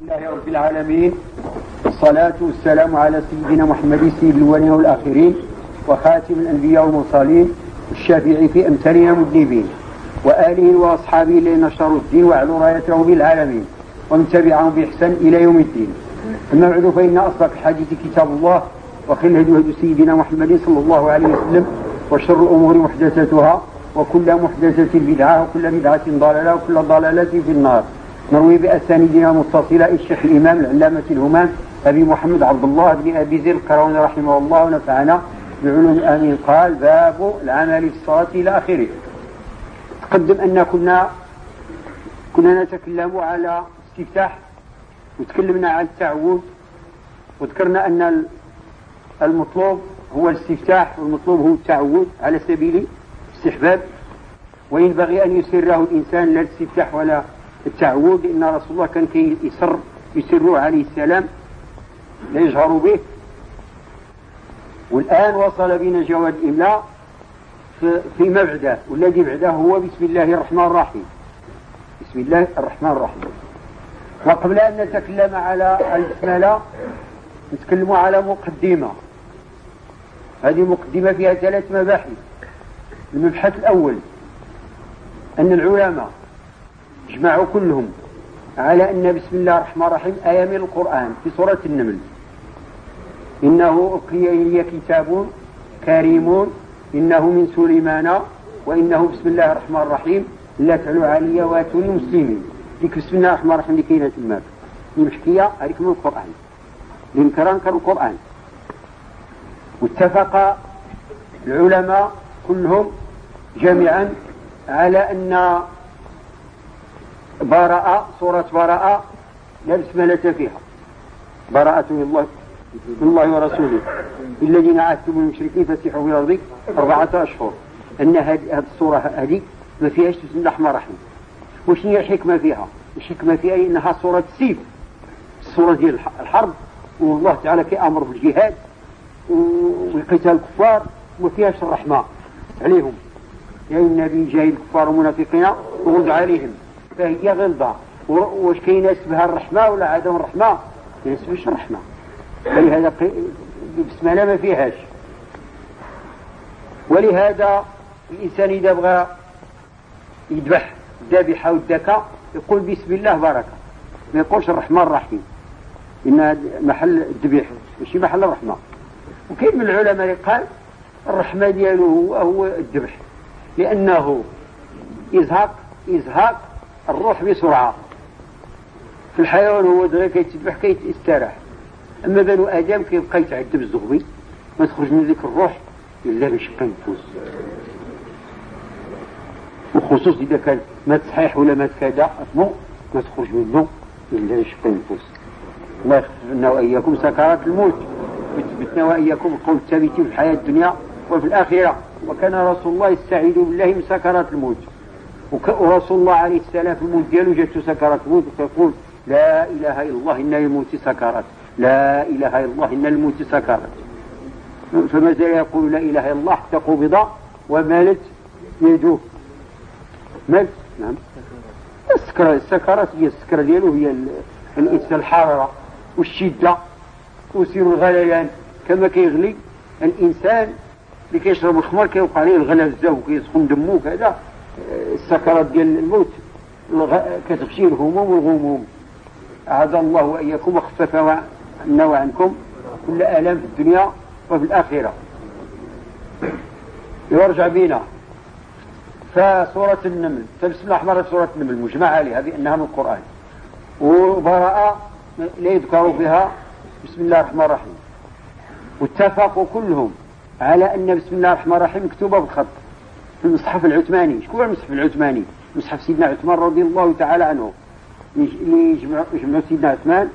لله رب العالمين. والصلاة والسلام على سيدنا محمد سيد الأولين والآخرين وخاتم الأنبياء والمرسلين الشافعي في أمثالنا مذنبين وآله وأصحابه الذين نشروا الدين وأعلوا رايته بالعالمين ومن تبعهم بإحسان إلى يوم الدين. أما بعد فإن أصدق الحديث كتاب الله وخير الهدي هدي سيدنا محمد صلى الله عليه وسلم وشر الأمور محدثاتها وكل محدثة بدعة وكل بدعة ضلالة وكل ضلالة في النار. نروي بأسانيدنا المتصلة الشيخ الإمام العلامة الهمام أبي محمد عبد الله بن أبي زيد القرون رحمه الله ونفعنا بعلوم الآمين قال باب العمل الصلاة إلى آخره. تقدم أن كنا كنا نتكلم على استفتاح وتكلمنا عن التعود وذكرنا أن المطلوب هو الاستفتاح والمطلوب هو التعود على سبيل الاستحباب. وينبغي أن يسره الإنسان لا الاستفتاح ولا التعود لأن رسول الله كان كي يسر يسر عليه السلام لا يجهر به. والآن وصل بنا جواد الإملاء فيما بعده والذي بعده هو بسم الله الرحمن الرحيم. بسم الله الرحمن الرحيم. وقبل أن نتكلم على البسملة نتكلم على مقدمة. هذه مقدمة فيها ثلاث مباحث. المبحث الأول أن العلماء اجمعوا كلهم على أن بسم الله الرحمن الرحيم آية من القرآن في سورة النمل. إنه أقي إلي كتاب كريم إنه من سليمان وإنه بسم الله الرحمن الرحيم. لا تعلوا علي واتوني مسلمين ديك بسم الله الرحمن الرحيم اللي كاينة تماك المحكية هذيك من القرآن. الإنكران كان القرآن. واتفق العلماء كلهم جميعا على أن براءة سورة براءة لا بسملة فيها. براءة من الله من الله ورسوله. الذين عاهدتم من المشركين فسيحوا في الأرض أربعة أشهر. أن هذه السورة هذه ما فيهاش بسم الله الرحمن الرحيم وش هي الحكمة فيها؟ الحكمة فيها إنها سورة السيف السورة ديال الحرب. والله تعالى كأمر بالجهاد وقتال الكفار وما فيهاش الرحمة عليهم. يا النبي جاي الكفار والمنافقين وغلظ عليهم. فهي غلظة واش كاين اسمها الرحمة ولا عدم الرحمة؟ يسميش الرحمة. ولهذا بسم ما فيهاش. ولهذا الإنسان إذا بغى يذبح الذبيحة والدكا يقول بسم الله بركة ما يقولش الرحمن الرحيم. إن محل الذبيح ماشي محل الرحمة. وكاين من العلماء اللي قال الرحمة ديالو هو الذبح. لأنه إزهاق إزهاق الروح بسرعة. في الحيوان هو دغيا كيتذبح كيستراح أما بنو آدم كيبقى يتعذب الزغبي. ما تخرج من ذيك الروح إلا بشق النفوس وخصوص إذا كان مات صحيح ولا مات كذا مو ما تخرج منه إلا بشق النفوس الله يخفف لنا وإياكم سكرات الموت. ويثبتنا وإياكم القول الثابت في الحياة الدنيا وفي الآخرة. وكان رسول الله يستعيذ بالله من سكرات الموت. ورسول الله عليه السلام في الموت ديالو جاته سكرات. الموت ويقول لا إله إلا الله إن الموت سكرات. لا إله إلا الله إن الموت سكرات. فما زال يقول لا إله إلا الله حتى قبض ومالت يده. مالت؟ نعم. السكرة السكرات هي السكرة ديالو هي الحرارة والشدة. وسير الغليان. كما كيغلي الإنسان اللي كيشرب الخمر كيوقع عليه الغلازة وكيسخن دمو كذا السكرات ديال الموت كتغشي الهموم والغموم أعاذ الله وإياكم وخفف عنا وعنكم كل آلام في الدنيا وفي الآخرة. يرجع بينا. فسورة النمل الله الرحمن الرحيم سورة النمل مجمع عليها بأنها من القرآن. وبراءة لا يذكر فيها بسم الله الرحمن الرحيم. واتفقوا كلهم على أن بسم الله الرحمن الرحيم مكتوبة بالخط. في المصحف العثماني. شكون المصحف العثماني؟ مصحف سيدنا عثمان رضي الله تعالى عنه. اللي يجمعوا سيدنا عثمان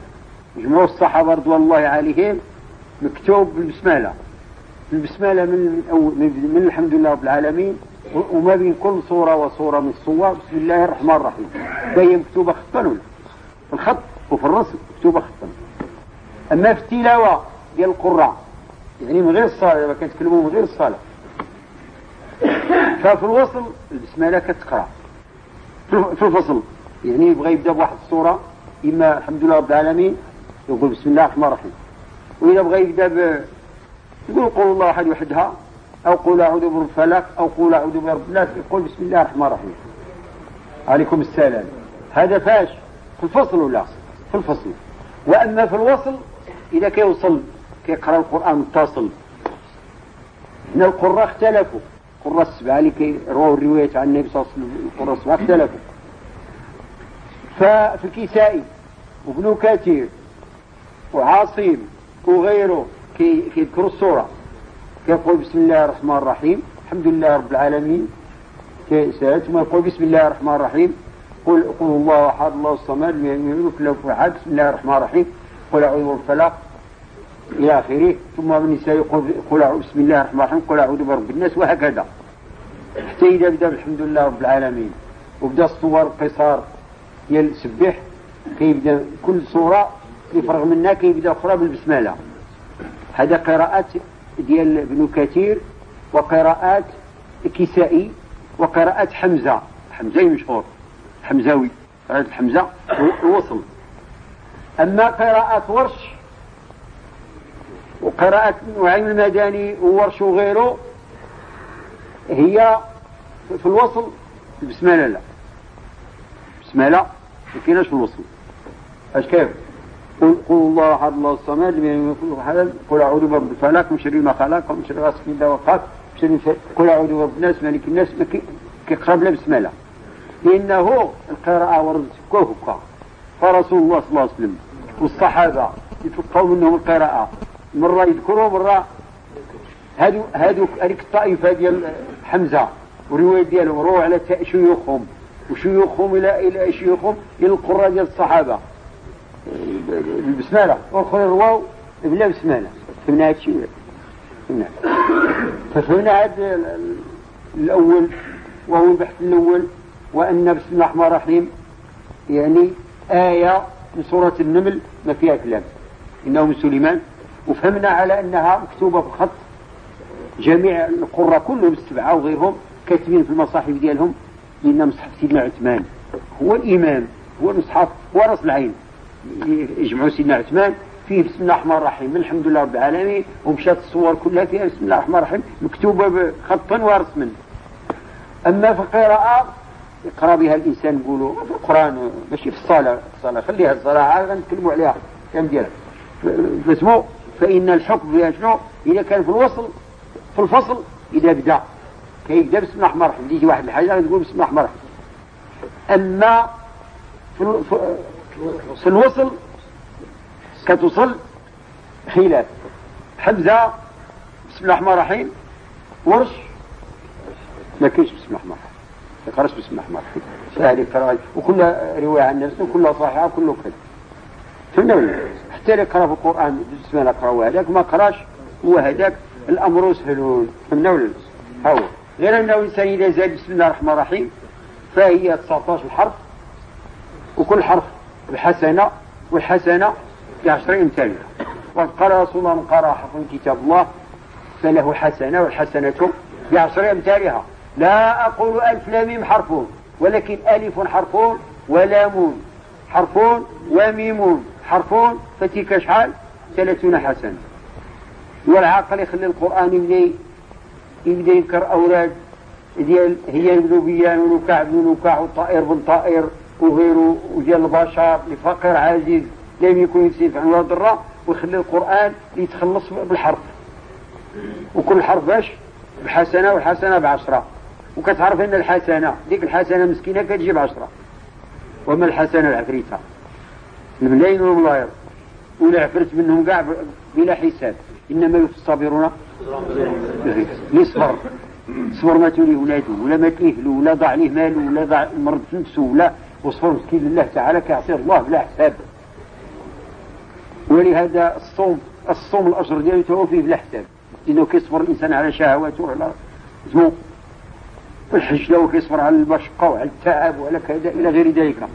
يجمعوا الصحابة رضوان الله عليهم مكتوب بالبسملة. البسملة من من الحمد لله رب العالمين. وما بين كل صورة وصورة من الصور. بسم الله الرحمن الرحيم. فهي مكتوبة خطا. في الخط وفي الرسم مكتوبة خطا. أما في التلاوة ديال القراء يعني من غير الصلاة كنتكلموا من غير الصلاة. ففي الوصل البسملة كتقرأ. في الفصل. يعني يبغى يبدأ بواحد الصورة إما الحمد لله رب العالمين يقول بسم الله الرحمن الرحيم. وإذا بغى يبدأ ب يقول قول الله أحد وحدها أو قول أعوذ برب الفلك أو قول أعوذ برب الناس يقول بسم الله الرحمن الرحيم. عليكم السلام. هذا فاش؟ في الفصل ولا؟ في الفصل. وأما في الوصل إذا كيوصل كيقرأ القرآن متصل. هنا القراء اختلفوا. السبعة اللي كيرووا الرواية عن النبي صلى الله عليه وسلم القراء السبعة اختلفوا ففي الكسائي وابن كثير وعاصم وغيره كيذكروا الصورة. كيقول بسم الله الرحمن الرحيم الحمد لله رب العالمين. ثم يقول بسم الله الرحمن الرحيم. قل قل الله أحد الله الصمد لم يلد ولم أحد. بسم الله الرحمن الرحيم. قل أعوذ بالفلق إلى اخره ثم النساء يقول بسم الله الرحمن الرحيم قل أعوذ برب الناس وهكذا. حتى اذا بدا الحمد لله رب العالمين. وبدا الصور القصار ديال سبح كيبدا كل صورة يفرغ منها كيبدا أخرى بالبسملة. هذا قراءات ديال ابن كثير وقراءات كسائي وقراءة حمزة. حمزة مشهور حمزاوي قراءة حمزة وصل أما قراءة ورش وقراءة نعيم المداني وورش وغيره هي في الوصل البسملة لا بسملة ما كايناش في الوصل؟ اش كيف؟ قل قل الله احد الله الصمد لم يكن له قل أعوذ برب الفلك من شر ما خلق ومن شر غاسق اذا وقف قل أعوذ برب الناس مالك الناس كيقرب لا بسمله لأنه القراءة وردت هكا فرسول الله صلى الله عليه وسلم والصحابة يتوقعوا منهم القراءة. مرة يذكروا مرة هادو هادو هذيك الطائفة ديال حمزة والرواية ديالهم رووا على شيوخهم وشيوخهم إلى إلى شيوخهم إلى القراء ديال الصحابة. بالبسمله والاخرين رواوا بلا بسملة. فهمنا هذا الشيء فهمنا. هذا الأول وهو البحث الأول وأن بسم الله الرحمن الرحيم يعني آية من سورة النمل ما فيها كلام. إنه من سليمان. وفهمنا على أنها مكتوبة بخط جميع القراء كلهم السبعة وغيرهم كاتبين في المصاحف ديالهم لأن مصحف سيدنا عثمان هو الإمام هو المصحف هو رأس العين. يجمعوا سيدنا عثمان فيه بسم الله الرحمن الرحيم الحمد لله رب العالمين ومشات الصور كلها فيها بسم الله الرحمن الرحيم مكتوبة بخطا ورسما. أما في القراءة يقرأ بها الإنسان يقولوا في القرآن ماشي في الصلاة. الصلاة خليها الصلاة عاد غنتكلموا عليها كم ديالها فاسمو فإن الحكم فيها شنو إذا كان في الوصل في الفصل إذا بدا. كيبدا بسم الله الرحمن الرحيم يجي واحد الحاجة تقول بسم الله الرحمن الرحيم. أما في الوصل كتصل خلاف حمزة بسم الله الرحمن الرحيم. ورش ما كاينش بسم الله الرحمن الرحيم. ما يقراش بسم الله الرحمن الرحيم. سهل قراءة وكل رواية عن نفسه وكلها صحيحة وكله كذا. فهمنا ولا حتى يقرا في القرآن بسم الله قرأوا هذاك ما قراش هو هذاك الأمر سهل فهمنا ولا هو غير أنه الإنسان إذا زاد بسم الله الرحمن الرحيم فهي 19 حرف وكل حرف بحسنة والحسنة بعشر أمثالها وقال رسول الله من قرأ حرف كتاب الله فله حسنة والحسنة بعشر أمثالها لا أقول ألف لام حرف ولكن ألف حرف ولام حرف وميم حرف فتلك شحال ثلاثون حسنة والعاقل يخلي القرآن يبدا يبدا ينكر أولاد ديال هي بن بيان ونكاع بن نكاع وطائر بن طائر وغيره وديال البشر لفقير عزيز لم يكن يكسب عن ضراء ويخلي القرآن يتخلص بالحرف. وكل حرف باش؟ بحسنة والحسنة بعشرة. وكتعرف إن الحسنة ديك الحسنة مسكينة كتجيب عشرة. وما الحسنة العفريتة؟ الملايين والملاير ولا عفرت منهم كاع بلا حساب. إنما يوفي الصابرون صبر ما تولي ولاده ولا ما تليه ولا ضاع ليه ماله ولا ضاع مرض نفسه ولا وصبر مسكين لله تعالى كيعطيه الله بلا حساب. ولهذا الصوم الصوم الأجر ديالو توفيه بلا حساب. لأنه كيصبر الإنسان على شهواته وعلى الحج لو كيصبر على المشقة وعلى التعب وعلى كذا إلى غير ذلك.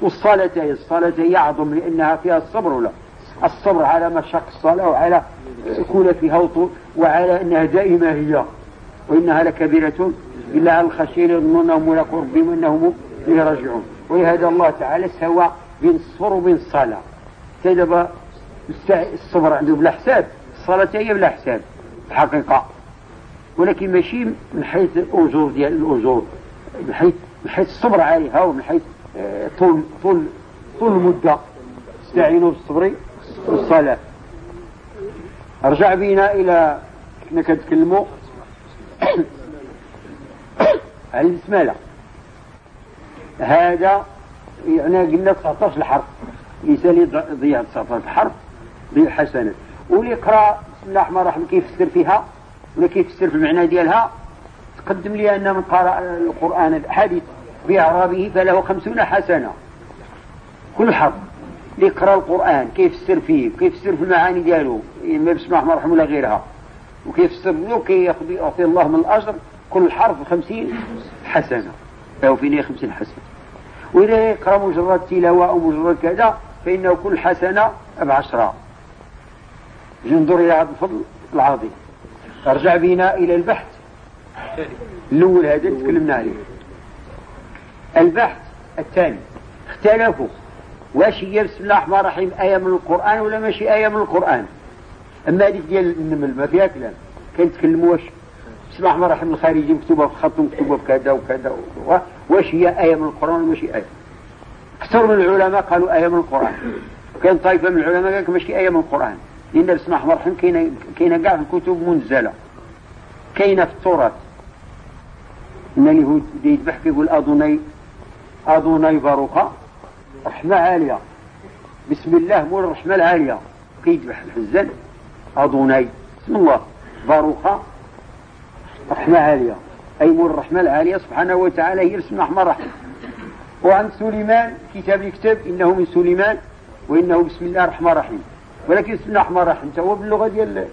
والصلاة هي الصلاة هي أعظم لأنها فيها الصبر ولا الصبر على مشق الصلاة وعلى وطول وعلى أنها دائمة هي. وإنها لكبيرة إلا على الخشير يظنونهم ملاك ربهم أنهم إليه راجعون. ولهذا الله تعالى سوى بين الصبر وبين الصلاة دابا الصبر عنده بلا حساب. الصلاة هي بلا حساب. الحقيقة. ولكن ماشي من حيث الأجور ديال الأجور. من حيث من حيث الصبر عليها ومن حيث طول طول طول المدة. استعينوا بالصبر والصلاة رجع بينا إلى كنا كنتكلموا على البسملة. هذا يعني قلنا 19 الحرف. الإنسان يضيع 19 الحرف ضيع واللي يقرأ بسم الله الرحمن الرحيم كيف يفسر فيها؟ ولا كيف يفسر في المعنى ديالها؟ تقدم لي أن من قرأ القرآن الحديث. بإعرابه فله خمسون حسنة. كل حرف اللي يقرأ القرآن كيف يفسر فيه كيف يفسر في المعاني ديالو إما بسم الله الرحمن ولا غيرها. وكيف يفسر له كي يعطي الله من الأجر كل حرف خمسين حسنة. أو فيني خمسين حسنة. وإذا يقرأ مجرد تلاوة أو مجرد كذا فإنه كل حسنة بعشرة ننظر إلى هذا الفضل العظيم. أرجع بنا إلى البحث. الأول هذا اللي تكلمنا عليه. البحث الثاني اختلفوا. واش هي بسم الله الرحمن الرحيم آية من القرآن ولا ماشي آية من القرآن؟ أما هذيك ديال النمل ما فيها كلام كنتكلموا واش بسم الله الرحمن الرحيم الخارجي مكتوبة في خط مكتوبة بكذا وكذا واش هي آية من القرآن ولا ماشي آية؟ كثر من العلماء قالوا آية من القرآن. وكان طائفة من العلماء قال ماشي آية من القرآن. لأن بسم الله الرحمن الرحيم كاينة كاينة كاع في الكتب منزلة. كاينة في التراث إن اليهود يذبح كيقول أدوني أدوني باروكا رحمة عالية. بسم الله مول الرحمة العالية. كيذبح الحزن أدوني بسم الله. باروكا رحمة عالية. أي مول الرحمة العالية سبحانه وتعالى هي الرحمن الرحيم وعن سليمان كتاب يكتب إنه من سليمان وإنه بسم الله الرحمن الرحيم. ولكن بسم الله الرحمن الرحيم هو باللغة ديال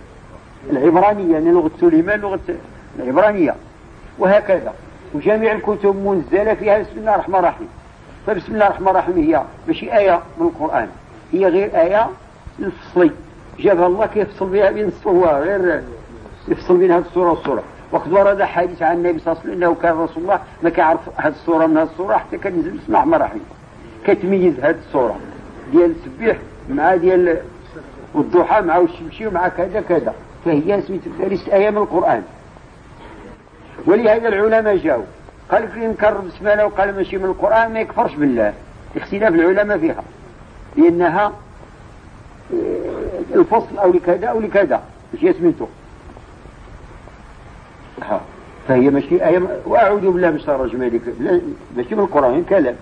العبرانية يعني لغة سليمان لغة العبرانية. وهكذا. وجميع الكتب منزلة فيها بسم الله الرحمن الرحيم. فبسم الله الرحمن الرحيم هي ماشي آية من القرآن. هي غير آية الفصلي جابها الله كيفصل بها بين الصور غير يفصل بين هذه الصورة والصورة. وقد ورد حديث عن النبي صلى الله عليه وسلم إنه كان رسول الله ما كيعرف هذه الصورة من هذه الصورة حتى كان ينزل بسم الله الرحمن الرحيم. كتميز هذه الصورة. ديال السبيح مع ديال والضحى مع الشمشي ومع كذا كذا. فهي سميت ليست آية من القرآن. ولهذا العلماء جاوا قال لك ينكر بسمالة وقال ماشي من القرآن ما يكفرش بالله. اختلاف العلماء فيها. لأنها آه، الفصل أو لكذا أو لكذا. مش يسميته فهي ماشي آية وأعوذ بالله من الشر الرجيم ماشي من القرآن كلام.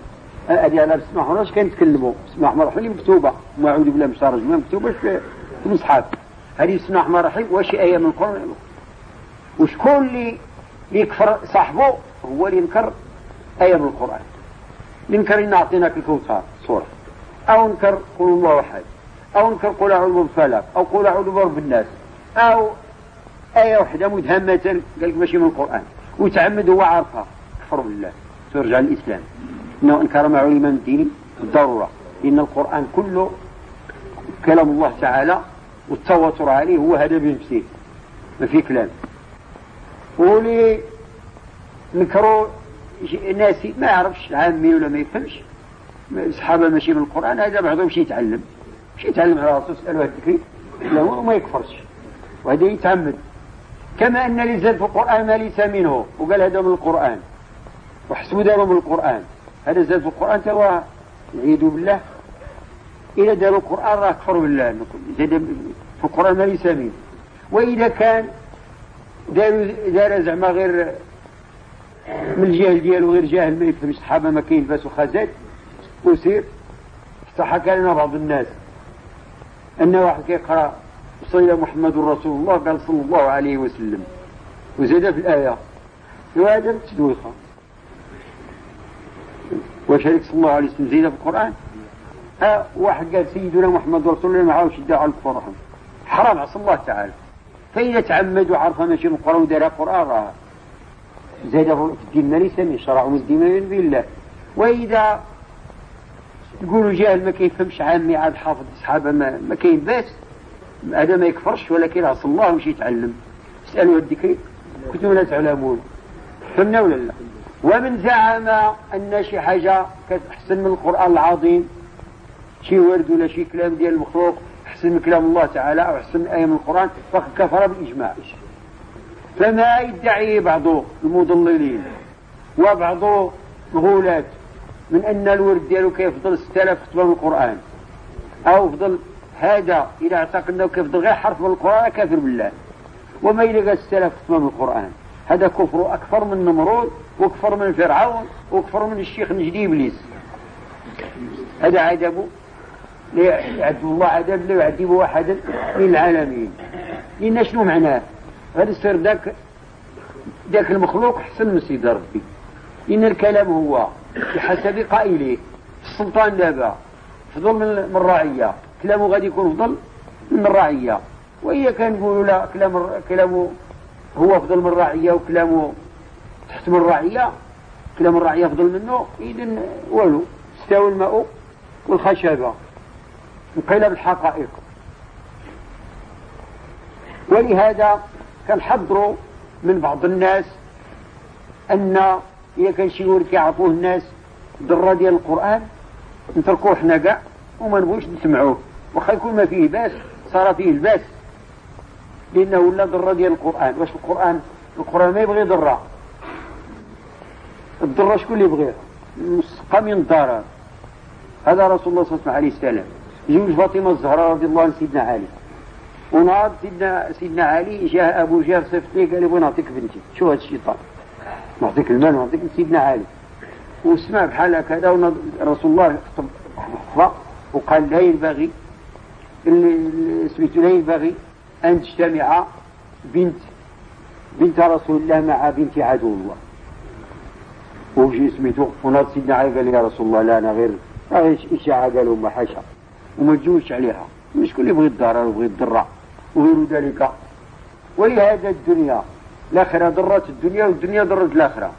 هذه أنا بسم الله الرحمن الرحيم كنتكلموا بسم الله الرحمن الرحيم مكتوبة. وأعوذ بالله من الشر الرجيم مكتوبة في المصحف. هذه بسم الله الرحمن الرحيم واش آية من القرآن. وشكون اللي يكفر صاحبه هو اللي ينكر آية من القرآن. ينكر إن أعطيناك الكوثر صورة. أو نكر قول الله أحد. أو نكر قول أعوذ بالفلك أو قول أعوذ برب الناس. أو آية واحدة مدهمة قال لك ماشي من القرآن. وتعمد هو عارفها كفر بالله. ترجع الإسلام إنه انكر ما علم من الدين بالضرورة. إن القرآن كله كلام الله تعالى والتواتر عليه هو هذا بنفسه ما في كلام. ولي نكروا ناسي ما يعرفش عامي ولا ما يفهمش. الصحابة ماشي من القرآن هذا بعضهم شي يتعلم. شي يتعلم على راسه اسالوا التكريم لا هو ما يكفرش. وهذا يتعمد. كما أن اللي زاد في القرآن ما ليس منه وقال هذا من القرآن. وحسبوا داروا من القرآن. هذا زاد في القرآن توا نعيذ بالله. إذا داروا القرآن راه كفروا بالله. زاد في القرآن ما ليس منه. وإذا كان داروا دار زعما غير من الجهل ديالو غير جاهل ما يفهمش. الصحابه ما كيلبسوا خزات وسير. حتى حكى لنا بعض الناس أن واحد كيقرأ صلى محمد رسول الله قال صلى الله عليه وسلم. وزاد في الآية. وهذا تدويخه واش هذيك صلى الله عليه وسلم زيد في القرآن. ها واحد قال سيدنا محمد رسول الله ما عاودش يدعوا على الكفر حرام عصى الله تعالى. فإذا تعمد وعرف ماشي القرآن ودار راه. زاده في الدين ليس من شرع من الدين من بالله وإذا تقولوا جاهل ما كيفهمش عامي عاد حافظ الصحابة ما, ما كاين باس. هذا ما يكفرش ولكن عصى الله ومشي يتعلم. اسألوا الذكر كنتم لا تعلمون. فهمنا ولا لا؟ ومن زعم أن شي حاجة كتحسن من القرآن العظيم. شي ورد ولا شي كلام ديال المخلوق. أحسن كلام الله تعالى أو أحسن آية من القرآن فقد كفر بالاجماع فما يدعي بعض المضللين وبعض الغولاة من أن الورد ديالو كيفضل 6000 خطبه من القرآن أو فضل هذا اذا أعتقد أنه كيفضل غير حرف من القرآن كافر بالله. وما قال 6000 خطبه من القرآن. هذا كفر أكثر من نمرود وكفر من فرعون وكفر من الشيخ نجدي إبليس. هذا عذاب لا يعذب الله عذاب لا يعذب احدا من العالمين. لأن شنو معناه غادي يصير ذاك ذاك المخلوق احسن من سيدي ربي. ان الكلام هو بحسب قائله. السلطان دابا فضل من الرعية. كلامه غادي يكون فضل من الرعية. وهي كنقولوا لا كلام كلامه هو فضل من الرعية وكلامه تحت من الرعية. كلام الرعية فضل منه اذا والو استوى الماء والخشبة. انقلب الحقائق ولهذا كنحضروا من بعض الناس أن اذا كان شي ورد كيعرفوه الناس ذره ديال القرآن نتركوه حنا كاع وما نبغيوش نسمعوه. واخا يكون ما فيه باس صار فيه الباس. لأنه ولا ذره ديال القرآن. واش القرآن؟ القرآن ما يبغي ذره الضرة شكون اللي يبغيها المسقى من الضرر. هذا رسول الله صلى الله عليه وسلم. زوج فاطمة الزهراء رضي الله عن سيدنا علي. ونهار سيدنا سيدنا علي جاء أبو جهل صيفط لي قال لي بغي نعطيك بنتي. شو هذا الشيطان؟ نعطيك المال ونعطيك سيدنا علي. وسمع بحال هكذا رسول الله خطب وقال لا ينبغي سميتو لا ينبغي أن تجتمع بنت بنت رسول الله مع بنت عدو الله. وجي سميتو وناض سيدنا علي قال يا رسول الله لا أنا غير إشاعة قالوا ما حاشا. وما تجوزش عليها. مش كل يبغي الضرر ويبغي الضرع وغير ذلك. ولهذا الدنيا. الآخرة ضرت الدنيا والدنيا ضرت الآخرة.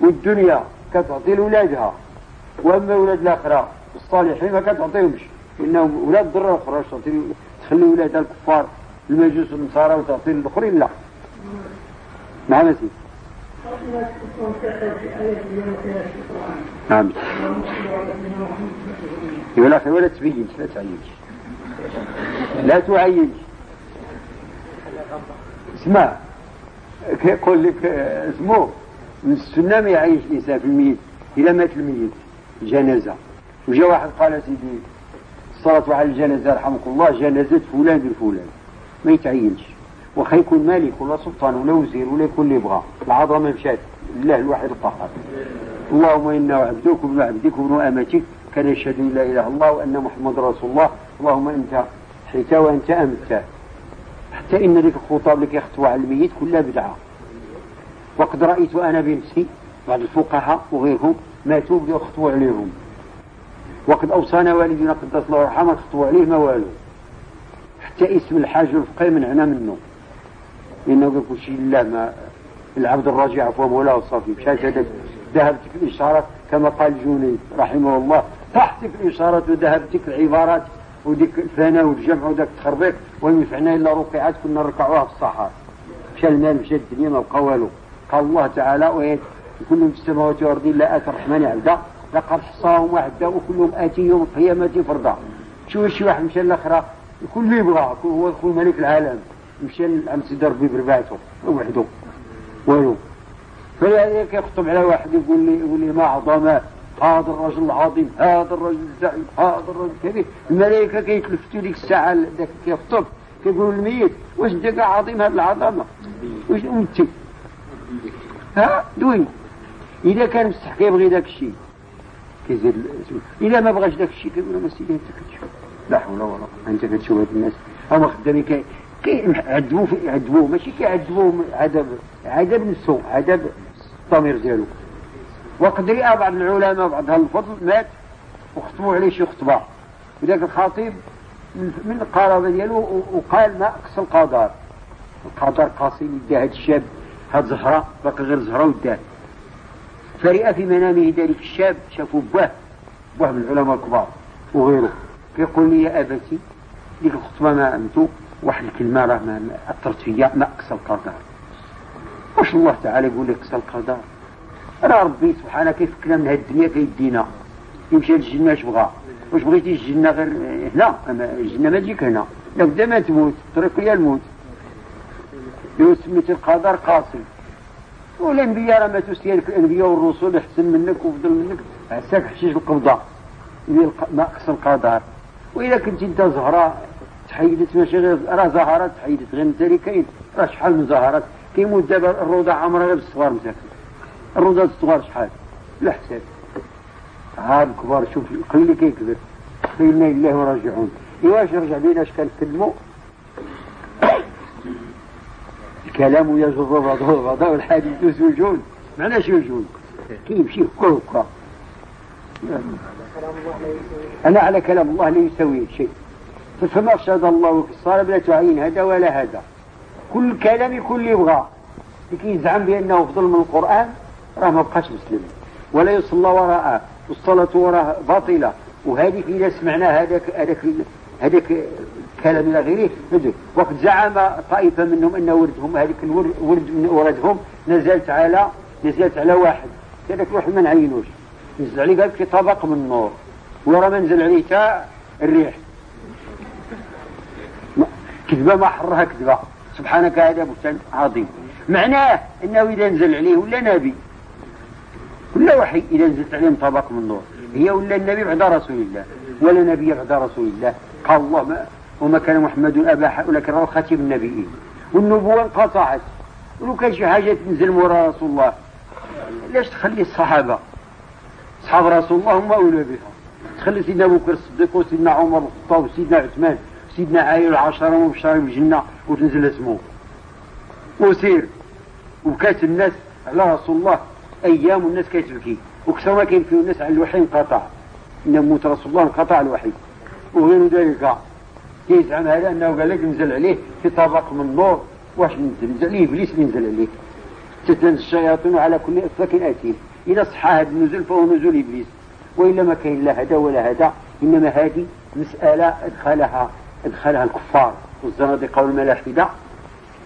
والدنيا كتعطي لولادها. وأما ولاد الآخرة الصالحين ما كتعطيهمش. إنهم ولاد ضرر أخرى تخلي ولادها الكفار المجوس والنصارى وتعطي الاخرين لا. نعم سيدي نعم. يقول أخي ولا تبينش لا تعينش لا تعينش اسمع يقول لك اسمه من السنة ما يعيش الإنسان في الميت إلى مات الميت. جنازة. وجا واحد قال سيدي الصلاة على الجنازة رحمك الله جنازة فلان بن فلان ما يتعينش. وخا يكون ملك ولا سلطان ولا وزير ولا يكون اللي يبغى. العظمة مشات لله الواحد القهار اللهم إنا عبدك وابن عبدك وابن امتك كان يشهد أن لا إله إلا الله وأن محمد رسول الله. اللهم أنت حيت وأنت أمت. حتى إن ذيك الخطاب اللي كيخطبوا على الميت كلها بدعة. وقد رأيت أنا بنفسي بعض الفقهاء وغيرهم ماتوا بدأوا يخطبوا عليهم. وقد أوصانا والدنا قدس الله يرحمه خطبوا عليه ما والو. حتى اسم الحاج الفقيه منعنا منه. قال كل شيء لله العبد الراجع عفوا مولاه الصافي مشات هذاك ذهبتك الاشارات كما قال جوني رحمه الله طحتك الاشارات وذهبتك العبارات وديك الفناء والجمع وداك التخربيق وما ينفعنا إلا رقعات كنا نركعوها في الصحراء. مشى المال مشى الدنيا ما بقى والو. قال الله تعالى وإيه كل في السماوات والأرض إلا آتى الرحمن عبدا لقد حصاهم وحدا وكلهم آتي يوم القيامة فردا. شو شي واحد مشى الاخره كل يبغى هو يكون ملك العالم. مشى عند سيدي ربي برباعته وحده والو. فلذلك يخطب على واحد يقول لي يقول لي ما عظم هذا الرجل العظيم هذا الرجل الزعيم هذا الرجل الكبير الملائكة كيتلفتوا ديك الساعة ذاك كيخطب كيقولوا الميت واش انت عظيم هذه العظمة؟ واش انت؟ ها؟ دوي إذا كان مستحق يبغي ذاك الشيء كيزيد إذا ما بغاش ذاك الشيء كيقول له سيدي أنت كتشوف. لا حول ولا قوة. أنت كتشوف هاد الناس. هما خدامين كيعذبوه يعذبوه ماشي كيعذبوه عذاب عذاب السوء عذاب الضمير ديالو. وقد بعض العلماء بعض الفضل مات وختموا عليه شي خطبة. وذاك الخطيب من القرابة ديالو وقال ما أقصى القدر. القدر قاسي يدي هذا الشاب هاد زهرة باقي غير زهرة وداه فرئ في منامه ذلك الشاب شافوا بواه بواه من العلماء الكبار وغيره. كيقول لي يا أبتي ديك الخطبة ما امتو واحد الكلمة راه ما أثرت فيا ما أقصى القدر. واش الله تعالى يقول لك أقصى القدر؟ راه ربي سبحانه كيفكنا من هاد الدنيا كيدينا. يمشي للجنة اش بغا؟ واش بغيتي الجنة غير هنا؟ الجنة ما تجيك هنا. لابد ما تموت الطريق هي الموت. سميت القدر قاسم والأنبياء راه ماتوا سيالك الأنبياء والرسل احسن منك وافضل منك. عساك حشيش القبضة. ناقص القدر. وإذا كنت أنت زهراء تحيدت ماشي غير راه زهرات تحيدت غير انت كاين راه شحال من زهرات كيموت دابا الروضة عمرها غير بالصغار مساكن. الروضة الصغار شحال؟ لا حساب. هاد الكبار شوف قليل اللي كيكبر. قيلنا لله وراجعون. ايواش رجع بينا اش كنتكلموا الكلام يجر بعضه بعضه والحديث سجون معنى سجون كيمشي كوكا أنا على كلام الله لا يسوي شيء فما أرشد الله في الصلاة لا تعين هذا ولا هذا. كل كلام يكون يبغى. اللي كيزعم بأنه أفضل من القرآن راه ما بقاش مسلم. ولا يصلى وراءه والصلاة وراءه باطلة. وهذه إذا سمعنا هذاك هذاك هذاك الكلام إلى غيره وقد زعم طائفة منهم أن وردهم هذيك الورد من وردهم نزلت على نزلت على واحد. هذاك الواحد ما نعينوش نزل عليه قال في طبق من النور. ورا ما نزل عليه تاع الريح. كذبة ما حرها كذبة. سبحانك هذا بهتان عظيم. معناه إنه إذا نزل عليه ولا نبي؟ ولا وحي إذا نزلت عليه طبق من النور هي ولا النبي بعد رسول الله؟ ولا نبي بعد رسول الله. قال الله ما وما كان محمد أبا ولكن راه خاتم النبيين. والنبوة انقطعت. ولو كان شي حاجة تنزل مورا رسول الله. ليش تخلي الصحابة؟ اصحاب رسول الله هم أولى بها. تخلي سيدنا أبو بكر الصديق وسيدنا عمر الخطاب وسيدنا عثمان. سيدنا علي العشرة ومبشرين بالجنة وتنزل اسمه. وسير. وكات الناس على رسول الله. أيام والناس كتبكي وكثر ما فيه الناس على الوحي انقطع. إن موت رسول الله انقطع الوحي. وغير ذلك يزعم هذا أنه قال لك نزل عليه في طبق من نور واش نزل؟ نزل عليه إبليس اللي نزل عليه. تتنزل الشياطين على كل أفاك أثيم إذا صح هذا النزول فهو نزول إبليس. وإلا ما كاين لا هذا ولا هذا. إنما هذه مسألة أدخلها. أدخلها الكفار. والزنادقة والملاحدة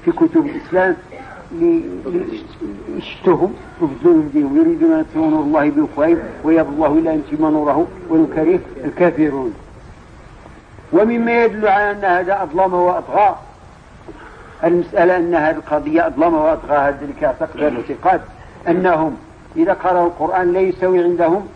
في كتب الإسلام ليشتهم وبدلوا دينهم يريدون أن يطفئوا نور الله بأفواههم ويابى الله إلا أن نوره ويكره الكافرون. ومما يدل على أن هذا أظلم وأطغى. المسألة أن هذه القضية أظلم وأطغى هذا اللي يعتقد الاعتقاد. أنهم إذا قرأوا القرآن لا يستوي عندهم.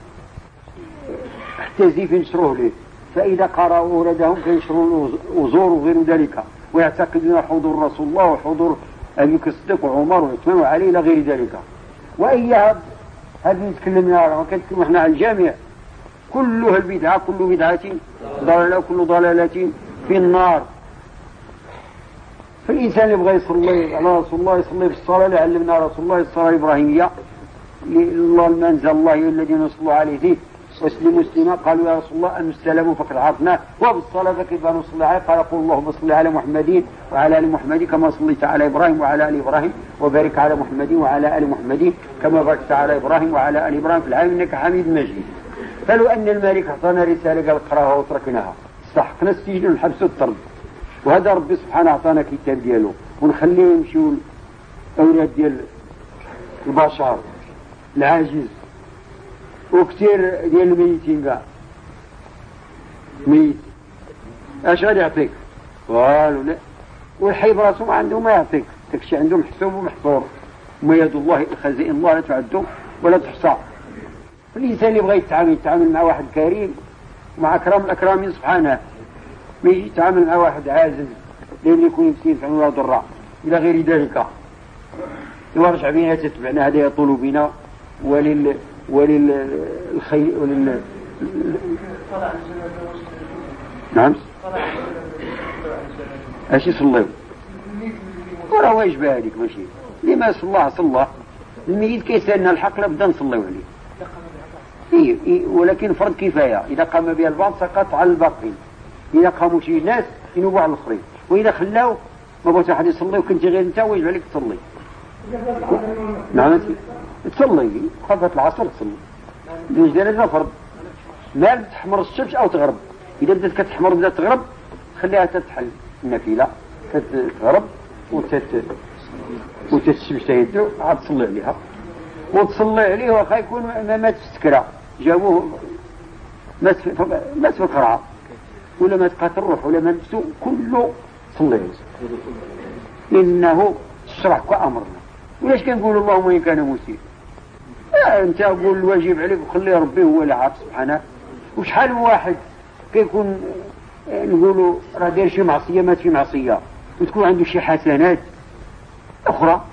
أحتزي في نشروه له فإذا قرأوا أولادهم فينشروا الأزور وغير ذلك ويعتقدون حضور رسول الله وحضور أبي الصديق وعمر وعثمان وعلي إلى غير ذلك. وأي هذه نتكلم عنها وكنتكلم إحنا عن الجامع. كلها البدعة كل بدعة ضلالة كل ضلالة في النار. فالإنسان يبغى يصلي على رسول الله يصلي بالصلاة لعلمنا رسول الله الصلاة الإبراهيمية الله أنزل الله الذين صلوا عليه. فيه واسلم مسلما قالوا يا رسول الله أن السلام فقد عرفناه وبالصلاة فكيف نصلي عليه. قال قل اللهم صل على محمد وعلى آل محمد كما صليت على إبراهيم وعلى آل إبراهيم وبارك على محمد وعلى آل محمد كما باركت على إبراهيم وعلى آل إبراهيم في العالم إنك حميد مجيد. فلو أن الملك أعطانا رسالة قال اقراها وتركناها استحقنا السجن والحبس والطرد. وهذا ربي سبحانه أعطانا كتاب ديالو. ونخليه يمشيو الأولاد ديال البشر. العاجز. وكثير ديال الميتين كاع ميت اش غادي يعطيك والو لا والحي براسو عنده ما يعطيك داكشي عنده محسوب ومحصور ما يد الله خزائن الله لا تعد ولا تحصى الانسان يبغى يتعامل يتعامل مع واحد كريم مع اكرم الاكرامين سبحانه ما يجي يتعامل مع واحد عازز لأن يكون مسكين في عمره ضراء إلى غير ذلك يورجع بنا تتبعنا يطول بنا ولل وللخير ولل نعم؟ اش يصليو وراه واجب هذيك ماشي. لما صلى صلى. الميت كيسالنا الحق لابد نصليو عليه. إيه ولكن فرض كفاية. إذا قام بها البعض سقط على الباقين إذا قاموا شي ناس ينوبوا على الآخرين. وإذا خلاو ما بغاش أحد يصلي وكنت غير أنت واجب عليك تصلي. نعم تصلي خلفت العصر تصلي ليش داير فرض. ما تحمر الشمس أو تغرب. إذا بدات كتحمر بدات تغرب خليها تتحل. النافلة كتغرب وتت وتتشمس يدو عاد تصلي عليها. وتصلي عليه واخا يكون ما مات في السكره جابوه مات في مات في القرعة ولا مات قاتل الروح ولا مات كله صلي إنه الشرع كأمرنا. وليش كنقول اللهم إن كان مسيء آه انت أقول الواجب عليك وخلي ربي هو اللي عارف سبحانه. وشحال من واحد كيكون آه، نقولوا راه داير شي معصية مات في معصية وتكون عنده شي حسنات أخرى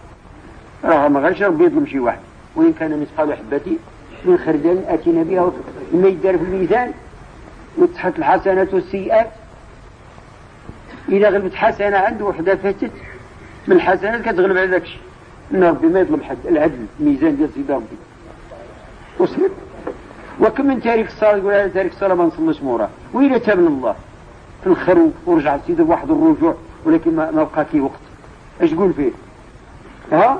راه ما غيرش ربي يظلم شي واحد. وإن كان مثقال حبه من خردل اتينا بها لما يدار في الميزان وتحط الحسنات والسيئات. إذا غلبت حسنة عنده وحدة فاتت من الحسنات كتغلب على داكشي إن ربي ما يظلم حد العدل ميزان ديال سيدي ربي. وصلت وكم من تارك الصلاة يقول هذا تارك الصلاة ما نصليش موراه وإذا تاب الله. في الخروف ورجع سيدي بواحد الرجوع ولكن ما, ما بقى فيه وقت. اش تقول فيه؟ ها؟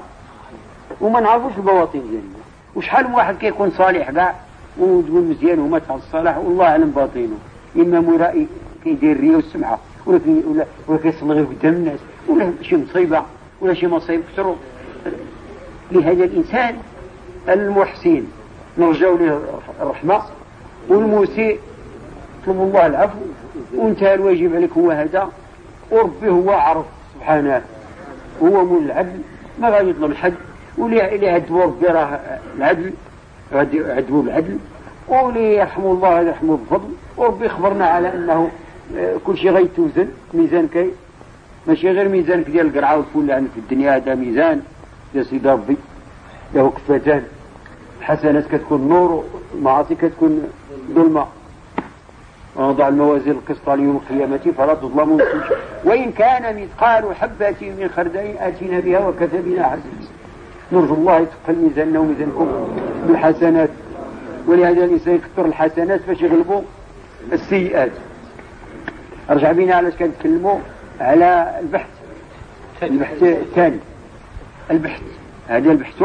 وما نعرفوش البواطن ديالنا. وشحال من واحد كيكون صالح كاع وتقول مزيان وما تفعل الصلاح والله اعلم باطنه. إما مرائي كيدير الريا والسمعة ولا ولا ولا كيصلي قدام الناس ولا شي مصيبة ولا شي مصيبه كثروا لهذا الإنسان المحسن. نرجو له الرحمة. والمسيء اطلب الله العفو وانتهى الواجب عليك هو هذا. وربي هو عرف سبحانه هو مول العدل. ما غادي يظلم حد واللي اللي عدوا ربي راه العدل عدوا بالعدل واللي يرحمه الله يرحمه بالفضل. وربي خبرنا على أنه آه، كل شيء غيتوزن ميزان كي ماشي غير ميزانك ديال القرعة والفول يعني في الدنيا هذا ميزان. يا سيدي ربي له كفتان حسنات كتكون نور والمعاصي كتكون ظلمة. ونضع الموازين القسط ليوم القيامة فلا تظلمون وإن كان مثقال حبة من خردل آتينا بها وكفى بنا حسنة. نرجو الله يتقل ميزاننا وميزانكم بالحسنات. ولهذا الإنسان يكثر الحسنات باش يغلبوا السيئات. رجع بينا علاش كنتكلموا على البحث. البحث الثاني البحث. هذا البحث.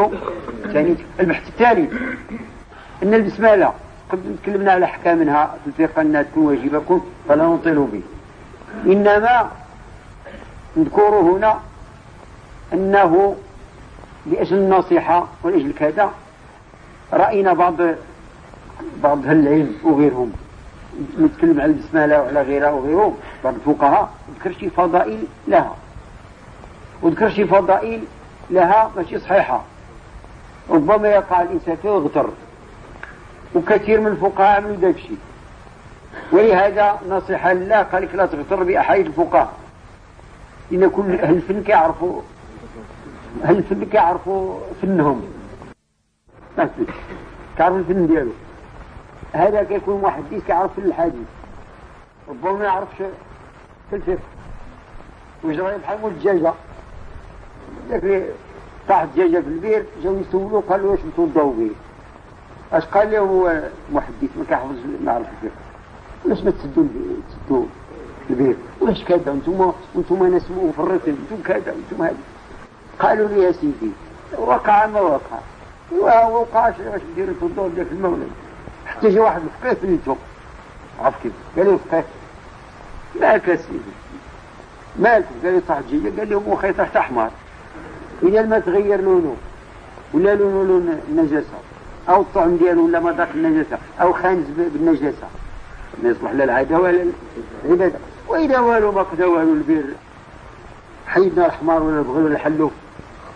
الثاني البحث الثاني إن البسملة قد تكلمنا على احكام منها في الفقه أنها تكون واجبكم فلا نطيل به. إنما نذكر هنا أنه لأجل النصيحة ولأجل كذا رأينا بعض بعض أهل العلم وغيرهم. نتكلم على البسملة وعلى غيرها وغيرهم. بعض الفقهاء ذكر شي فضائل لها. وذكر شي فضائل لها ماشي صحيحة. ربما يقع الإنسان فيه ويغتر. وكثير من الفقهاء عملوا ذاك الشيء. ولهذا نصيحة لله قال لك لا تغتر بأحايد الفقهاء. إن كل أهل الفن كيعرفوا أهل الفن كيعرفوا فنهم. كيعرفوا الفن ديالو. هذا كيكون محدث كيعرف في الحديث. ربما ما يعرفش في الفقه ويجرى بحال اللي طاح الدجاجة في البير جاو يسولوا قالوا واش نتوضاو به أش قال له هو محدث ما كيحفظ ما عرف الفقه واش ما تسدوا تسدوا البير؟ واش كذا؟ أنتم أنتم ناس مفرطين أنتم كذا أنتم هذا. قالوا لي يا سيدي وقع ما وقع؟ وقع واش نديروا توضاو في المولد. حتى جا واحد الفقيه فنيتو عرف كيف؟ قال له الفقيه مالك يا سيدي؟ مالك؟ قال له طاح الدجاجة قال له مو خيط تحت احمر إذا الماء تغير لونه ولا لونه لون النجاسة أو الطعم ديالو ولا مذاق النجاسة أو خانز بالنجاسة. ما يصلح لا العادة ولا العبادة. وإذا والو ما قدا والو البير حيدنا الحمار ولا البغل ولا الحلوف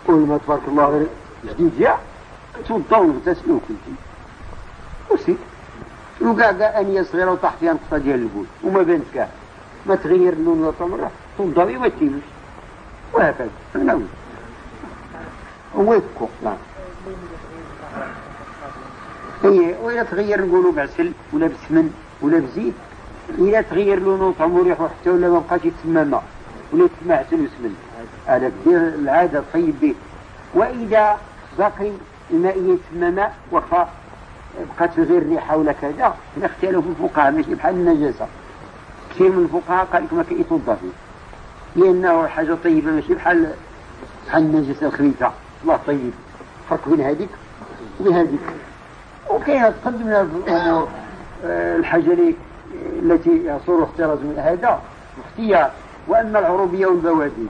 قول ما تبارك الله غير جديد جاء توضاو وتسلوك انت وسي. وكاع كاع انيه صغيرة وطاح فيها نقطة ديال البول وما بانت كاع. ما تغير اللون ولا الطمر توضاوي ما تيمش. وهكذا. نعم ويفكو نعم. اي وإذا تغير نقولوا بعسل ولا بسمن ولا بزيت. إذا تغير لونه طعمه ريحه حتى ولا ما بقاش يتسمى ماء ولا يتسمى عسل وسمن هذا دير العادة طيب به. وإذا باقي الماء يتسمى ماء وخا بقات غير ريحة ولا كذا هنا اختلفوا في الفقهاء ماشي بحال النجاسة. كثير من الفقهاء قال لك ما كيتوضأ فيه. لأنه حاجة طيبة ماشي بحال بحال النجاسة الخبيثة. الله طيب. فرق بين هذيك وبين هذيك وكاين تقدم من الأمور الحاجة التي يصور احتراز من هذا اختيار وأما العروبية والبوادي.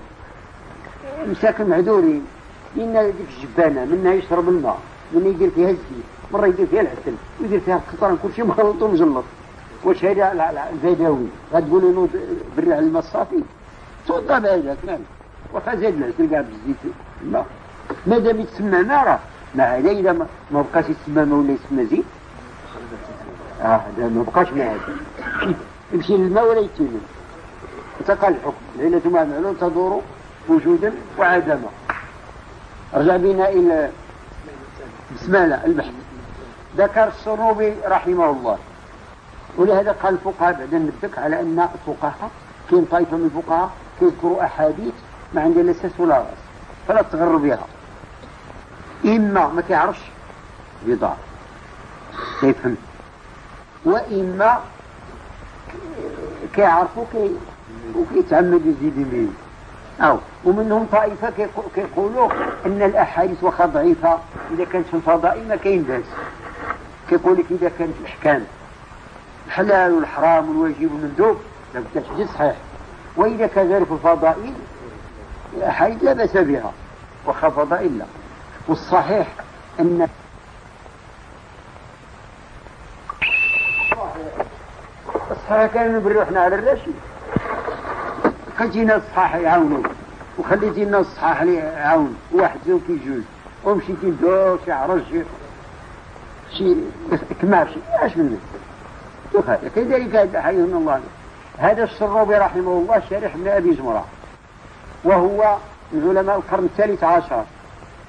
مساكن معذورين لأن ديك الجبانة منها يشرب الماء منها يدير فيها الزيت مره يدير فيها العسل ويدير فيها القطران كل شيء مخلط ومجلط. واش هذا؟ البدوي غتقول له برع الماء الصافي توضى بهذاك واخا زاد له تلقاه بالزيت الماء. مادام يتسمى ماء راه ما اذا ما بقاش يتسمى ماء ولا يتسمى زيت آه هذا ما بقاش ماء هذا. يمشي للماء ولا يتيمم انتقل الحكم. العلة مع المعلوم تدور وجودا وعدما. رجع بنا إلى بسم الله البحث. ذكر الصنوبي رحمه الله. ولهذا قال الفقهاء بعد نبدك على أن الفقهاء كاين طائفة من الفقهاء كيذكروا أحاديث ما عندها لا أساس ولا راس فلا تغر بها. إما ما كيعرفش بضاع كيفهم وإما كيعرفوا كي وكيتعمد يزيد يمين أو ومنهم طائفة كيقولوا أن الأحاديث واخا ضعيفة إذا كانت في الفضائل ما كاين باس. كيقول لك إذا كانت الأحكام. الحلال والحرام والواجب والمندوب لابد تحديث صحيح. وإذا في الفضائل الأحاديث لا بأس بها. واخا فضائل لا. والصحيح أن الصحيح كان نبريو إحنا على الرشيد خليتينا الصحاح يعاونوا وخليتينا الصحاح يعاون واحد زوج كي جوج. ومشيتي ندور شي عرج شي كماش اش منه. كذلك حيهم الله. هذا الشروبي رحمه الله شارح ابن أبي زمرة وهو من علماء القرن الثالث عشر.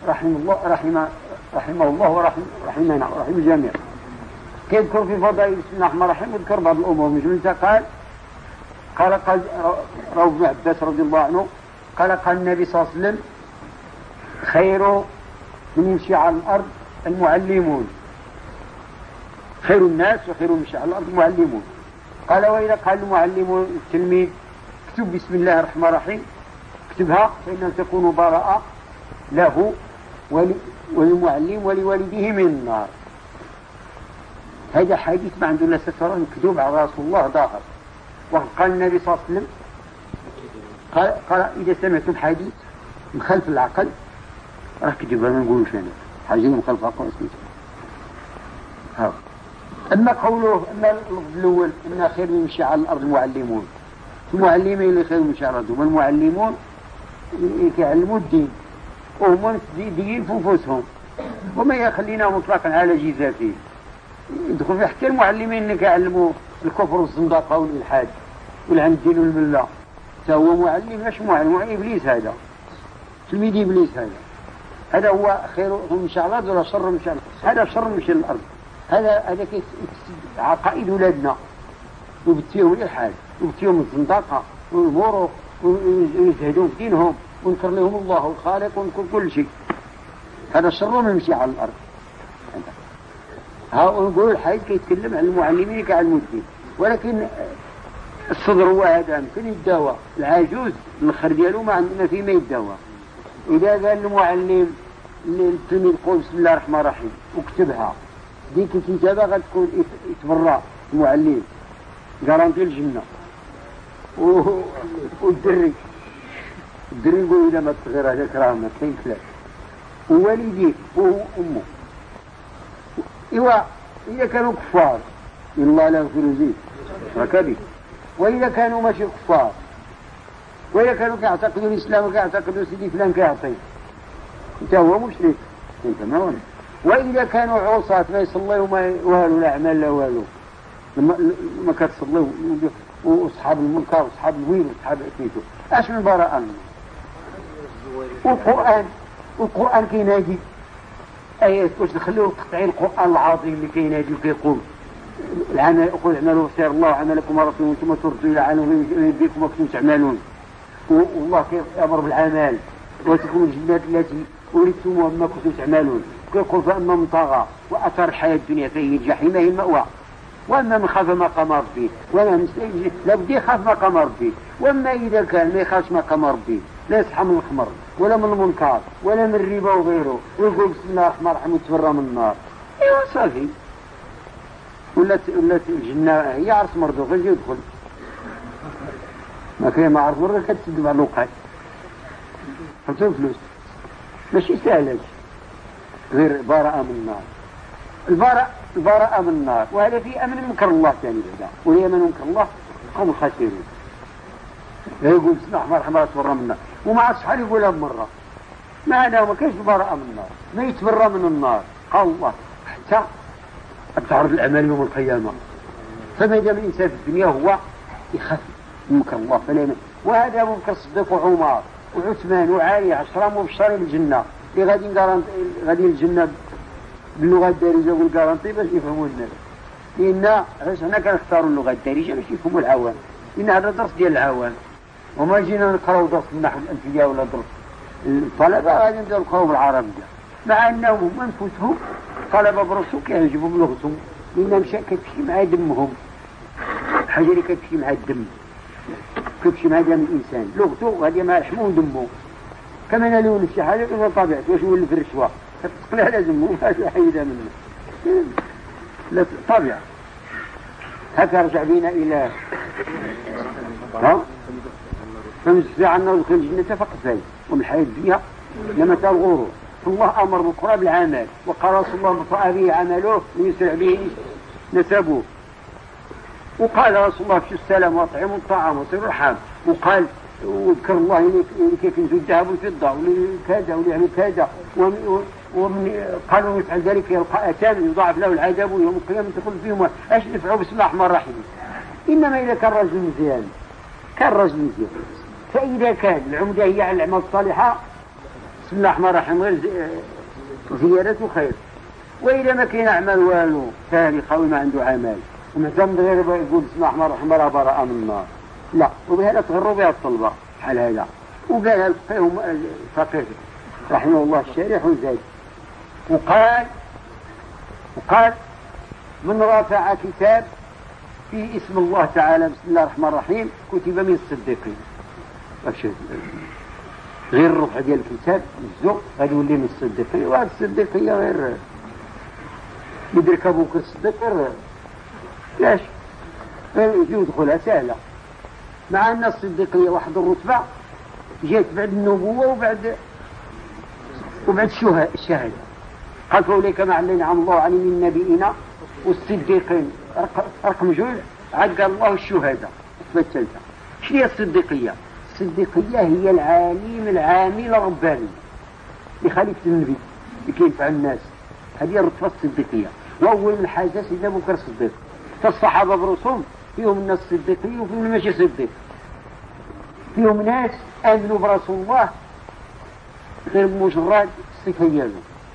رحمه الله رحمه رحمه الله ورحمه رحمنا ورحم الجميع. كيذكر في فضائل بسم الله الرحمن الرحيم يذكر بعض الأمور. من جملتها قال قال قال رواه ابن عباس رضي الله عنه قال قال النبي صلى الله عليه وسلم خير من يمشي على الأرض المعلمون. خير الناس وخير من يمشي على الأرض المعلمون. قال وإذا قال المعلم التلميذ اكتب بسم الله الرحمن الرحيم. اكتبها فإنها تكون براءة له. وللمعلم ولوالديه من النار هذا حديث ما عنده لا ستر مكتوب على رسول الله ظاهر. وقال النبي صلى الله عليه وسلم قال, قال إذا سمعتم حديث مخالف العقل راه كذب ما نقولوش أنا حاجة مخالف العقل ها. أما قوله أما اللفظ الأول أن خير يمشي على الأرض المعلمون. المعلمين اللي خير يمشي على الأرض هم المعلمون يعلموا الدين. وهم دين في أنفسهم وما يخلينا مطلقا على جزافين يدخل في حتى المعلمين اللي كيعلموا الكفر والزندقه والإلحاد والعن الدين والمله هو معلم مش معلم؟ إبليس هذا. تلميذ إبليس هذا. هذا هو خير من شاء الله ولا شر من شاء الله. هذا شر شاء الأرض. هذا هذا عقائد ولادنا. وبتيهم الإلحاد وبتيهم الزندقه والمرق ويزهدون في دينهم. ونكر لهم الله الخالق ونكر كل شيء. هذا من يمشي على الأرض. ها نقول الحديث كيتكلم عن المعلمين كعلم الدين ولكن الصدر هو هذا يمكن يتداوى العجوز الآخر ديالو ما عندنا فيه ما يتداوى إذا قال المعلم التلميذ يقول بسم الله الرحمن الرحيم وكتبها ديك الكتابة غتكون يتبرع المعلم. جارانتي الجنة. والدري. يقول اذا ما تغير هذا كرامه كاين كلام ووالديه وامه إيوا إذا كانوا كفار الله لا يغفر زيد ركبي وإذا كانوا ماشي كفار وإذا كانوا كيعتقدوا الإسلام وكيعتقدوا سيدي فلان كيعطي أنت هو مشرك أنت ما هو وإذا كانوا عصاة ما يصليوا ما والو لا أعمال لا والو ما كتصليوا وأصحاب المنكر وأصحاب الويل وأصحاب أكيدو أش من براءة والقرآن والقرآن كينادي آيات واش نخليو تقطعي القرآن العظيم اللي كينادي وكيقول. العمل يقول اعملوا خير الله عملكم ورسوله ثم تردوا إلى عالم ينبيكم وكنتم تعملون. والله يأمر بالعمل. وتكون الجنات التي اريدتم وما كنتم تعملون. كيقول فأما من طغى واثر الحياة الدنيا فهي الجحيم هي الماوى واما من خاف مقام ربي وأنا لابد يخاف مقام ربي واما اذا كان ما يخافش مقام ربي لا يصحى من الخمر ولا من المنكر ولا من الربا وغيره. ويقول بسم الله الرحمن الرحيم وتفرى من النار. ايوا صافي. ولات ولات الجنة هي عرس مرضو غير يدخل. ما كاين ما عرس مرضو كتسد مع الوقت. خمسة فلوس. ماشي سهلة غير براءة من النار. البراء البراءة من النار وهذا في أمن مكر الله ثاني بعدا. وهي من مكر الله قوم خاسرون لا يقول بسم الله الرحمن الرحيم تبرى من النار ومع الصحابة يقولها مرة ما هذا ما كاينش براءة من النار؟ ما يتبرى من النار؟ قال الله حتى تعرض الأعمال يوم القيامة. فما دام الإنسان في الدنيا هو يخاف مكر الله فلا وهذا ممكن الصديق وعمر وعثمان وعلي عشرة مبشرين بالجنة اللي غادي غادي الجنة باللغة الدارجة والكارنتي باش يفهموا الناس. لأن علاش هنا كنختاروا اللغة الدارجة باش يفهموا العوام. لأن هذا درس ديال العوام. وما جينا نقراو درس النحو الأنفياء ولا درس الطلبة غادي نبداو نقراو بالعربية. مع أنهم هم أنفسهم طلبة برسو كيعجبهم لغتهم. لأن مشى كتمشي مع دمهم. حاجة اللي كتمشي مع الدم. كتمشي مع دم الإنسان. لغته غادي مع لحمه ودمه كما أنا يولف شي حاجة كيف طبيعته؟ واش يولف الرشوة؟ تقلع لازم مو حيدها منه. لا طبيعه هكا رجع بينا إلى ها؟ فمن عنا ودخل الجنة فقط فاي ومن الحياة الدنيا لما الغرور الله أمر بالقرى بالعمل. وقال رسول الله بطاء به عمله ليسرع به نسبه. وقال رسول الله في السلام وأطعموا الطعام وصيروا الرحم. وقال وذكر الله كيف ينزل الذهب والفضة ولكذا وليعمل كذا ومن قالوا يفعل ذلك يلقى أتان يضاعف له العذاب يوم القيامة تقول فيهم إيش نفعوا بسم الله الرحمن الرحيم. إنما إذا كان رجل مزيان كان رجل مزيان. فإذا كان العمدة هي على الأعمال الصالحة بسم الله الرحمن الرحيم غير زيادة خير وإذا ما كان أعمال والو ثاني قوي ما عنده عمل ومهتم غير يقول بسم الله الرحمن الرحيم براء من النار. لا وبهذا تغروا بها الطلبة بحال هذا. وقالها الفقيه رحمه الله الشارح وزاد. وقال وقال من رافع كتاب فيه اسم الله تعالى بسم الله الرحمن الرحيم كتب من الصديقين. غير الرفع ديال الكتاب الزق غادي يولي من الصديقين. وهذا الصديقية غير يدرك أبوك الصديق غير لاش يدخلها سهلة. مع أن الصديقية واحد الرتبة جات بعد النبوة وبعد وبعد الشهادة. قال فأولئك مع الذين أنعم الله عليهم من نبينا والصديقين رقم جوج عاد قال الله الشهداء. الثالثة شنو هي الصديقية؟ الصديقية هي العالم العامل الرباني. لخليفة النبي اللي كينفع الناس. هذه الرتبة الصديقية. وأول من حاجة سيدنا بكر الصديق. فالصحابة برسوم فيهم الناس صديقين وفيهم ماشي صديق. فيهم ناس آمنوا برسول الله غير مجرد الصفة ديالو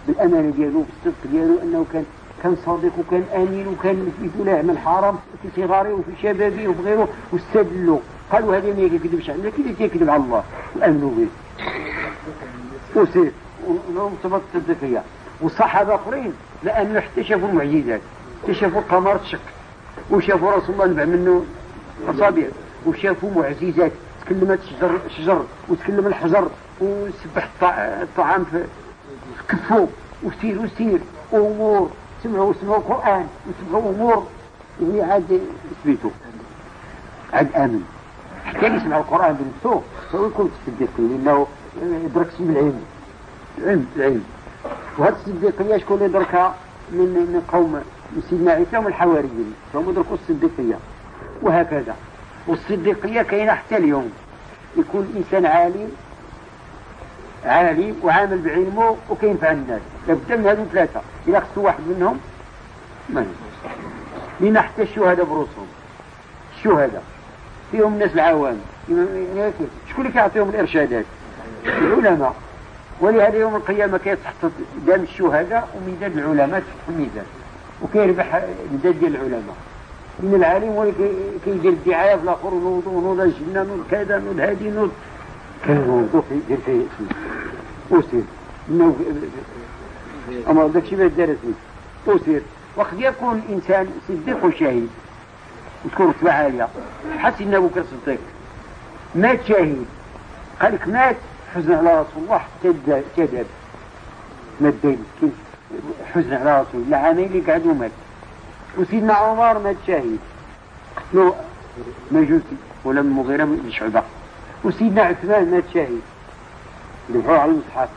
بالأمانة ديالو بالصدق ديالو أنه كان كان صادق وكان آمين وكان مثل لا يعمل حرام في صغاره وفي شبابه وفي غيره واستدلوا قالوا هذا ما يكذبش علينا كيف يكذب على الله. وآمنوا به وسير ونصبت الصديقية. والصحابة آخرين لأنه حتى شافوا المعجزات اكتشفوا القمر تشك وشافوا رسول الله نبع منه أصابع وشافوا معجزات تكلمت شجر شجر وتكلم الحجر وسبح الطعام في كفو وسير وسير وأمور سمعوا سمعوا القرآن وسمعوا أمور. يعني عاد يثبتوا عاد آمن. حتى اللي يسمع القرآن بنفسه. فهو يكون الصديقين لأنه يدرك اسم العلم. العلم العلم. وهذه الصديقيه شكون اللي دركها؟ من من قوم سيدنا عيسى هم الحواريين. فهم يدركوا الصديقيه وهكذا. والصديقيه كاينة حتى اليوم. يكون الانسان عالم عالم وعامل بعلمه وكينفع الناس. لابد من هذو ثلاثة اذا خصو واحد منهم ما لأن حتى الشهداء بروسهم الشهداء فيهم الناس العوام. شكون اللي كيعطيهم الإرشادات؟ العلماء. ولهذا يوم القيامة كيتحط دم الشهداء وميدان العلماء تحت الميزان. وكيربح مداد ديال العلماء. من العالم هو كيدير الدعاية في الآخر ونوض ونوض الجنة نوض كذا كنوضو كيدير فيه انه اما داكشي ما دارت وسير وقد يكون إنسان صديق؟ وشهيد وتكون رتبة عالية ابو بكر الصديق مات شهيد قال لك مات حزن على رسول الله حتى كذب مات مسكين حزن على رسول الله عامين اللي قعد ومات وسيدنا عمر مات شهيد قتلوا مجوسي ولا مغيرة من شعبة وسيدنا عثمان مات شهيد ذبحوه على المصحف.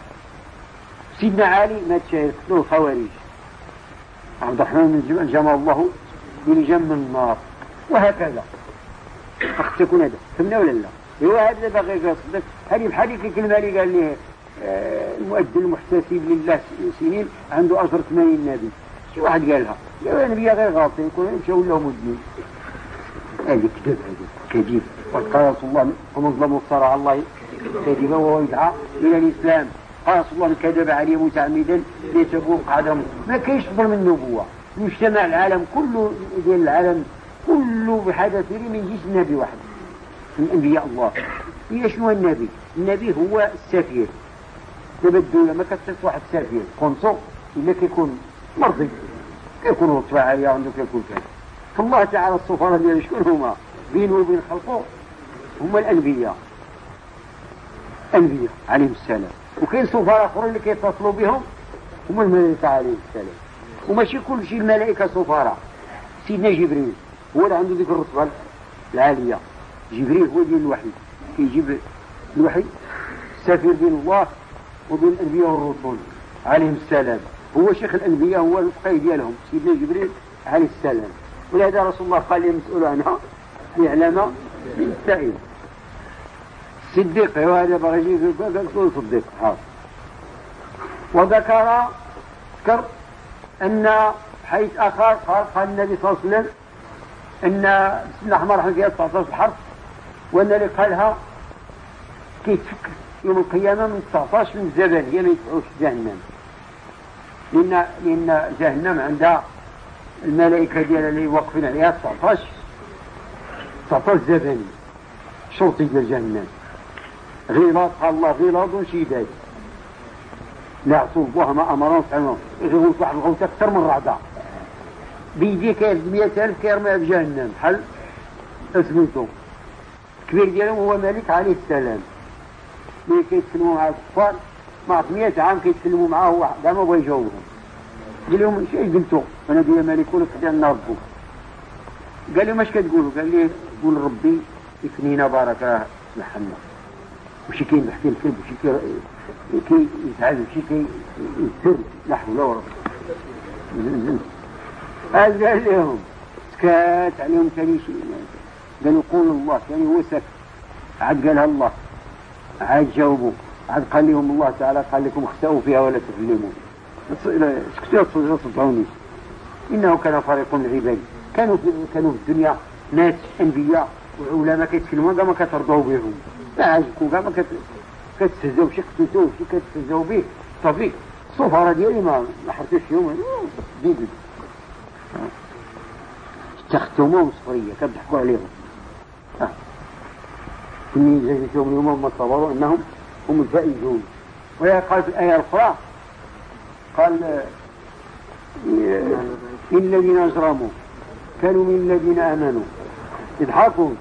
سيدنا علي مات شهيد قتلوه الخوارج. عبد الرحمن بن جمع الله من النار. وهكذا. أخت تكون هذا. فهمنا ولا لا؟ هو هذا باغي يصدق هذه بحال الكلمة اللي قال لي آه، المؤذن المحتسب لله سنين عنده أجر 80 نبي. شي واحد قالها. يا نبي غير غلطين يكون مشاو لهم الدين هذه كذب هذه. كذب وقال رسول الله ومن ظلم على الله كذبا وهو يدعى إلى الإسلام. قال رسول الله كذب عليه متعمدا ليتكون قعدهم ما كاينش ظلم النبوه مجتمع العالم كله ديال العالم كله بحدث من جيش نبي واحد. من أنبياء الله. هي شنو النبي؟ النبي هو السفير. دابا الدولة ما كتصيص واحد السفير. قنصو إلا كيكون مرضي. كيكون عالية عنده كيكون كذا. فالله تعالى السفراء ديالو شكون هما؟ بينه وبين خلقه. هما الأنبياء. أنبياء عليهم السلام. وكاين سفراء أخرين اللي كيتصلوا بهم هما الملائكة عليهم السلام. وماشي كل شيء الملائكة سفراء. سيدنا جبريل هو اللي عنده ديك الرتبة العالية. جبريل هو ديال الوحي. كيجيب الوحي سفير بين الله وبين الأنبياء والرسل عليهم السلام. هو شيخ الأنبياء هو الفقيه ديالهم سيدنا جبريل عليه السلام. ولهذا رسول الله قال لي مسؤول عنها ليعلم بالسائل صديق وهذا بغى يجي قال صديق حاضر وذكر ذكر ان حيث اخر قال قال النبي صلى الله عليه وسلم ان بسم الله الرحمن الرحيم فيها 19 حرف وان اللي قالها كيتفك يوم القيامه من 19 من الزبن هي ما يدفعوش جهنم. لأن لأن جهنم عندها الملائكه ديالها اللي واقفين عليها 19 19 زباني شرطي ديال جهنم. قال الله غلاظ شداد لا الله ما امرهم فعلهم يغوت واحد الغوت أكثر من رعده بيدي كاين 100000 كيرميها في جهنم. بحال اسميتو الكبير ديالهم هو مالك عليه السلام ملي كيتكلموا مع الكفار مع 100 عام كيتكلموا معاه كاع ما بغى يجاوبهم قال لهم إيش قلتوا أنا ديال مالك ولك عندنا ربك قال لهم اش كتقولوا قال لي قول ربي يكنينا بارك محمد. وشي كاين بحكي الكذب وشي كي يتعب وشي كي يسر لا حول ولا قال لهم سكات عليهم ثاني شيء قالوا قول الله ثاني هو سكت عاد قالها الله عاد جاوبوا عاد قال لهم الله تعالى قال لكم اختأوا فيها ولا تكلمون سكتوا ما تصدعونيش إنه كان فريق من عبادي كانوا في كانوا في الدنيا ناس أنبياء وعلماء كيتكلموا ما كترضوا بهم. ما عاجبكم كاع ما كتستهزاو شي قتلتوه شي كتستهزاو به. صافي السفراء ديالي ما حرتوش يوم. ديدي تختموهم صفريه كتضحكوا عليهم. آه. إني اليوم ما صبروا أنهم هم الفائزون. وهي قال في الآية الأخرى قال الذين أجرموا كانوا من الذين آمنوا. يضحكون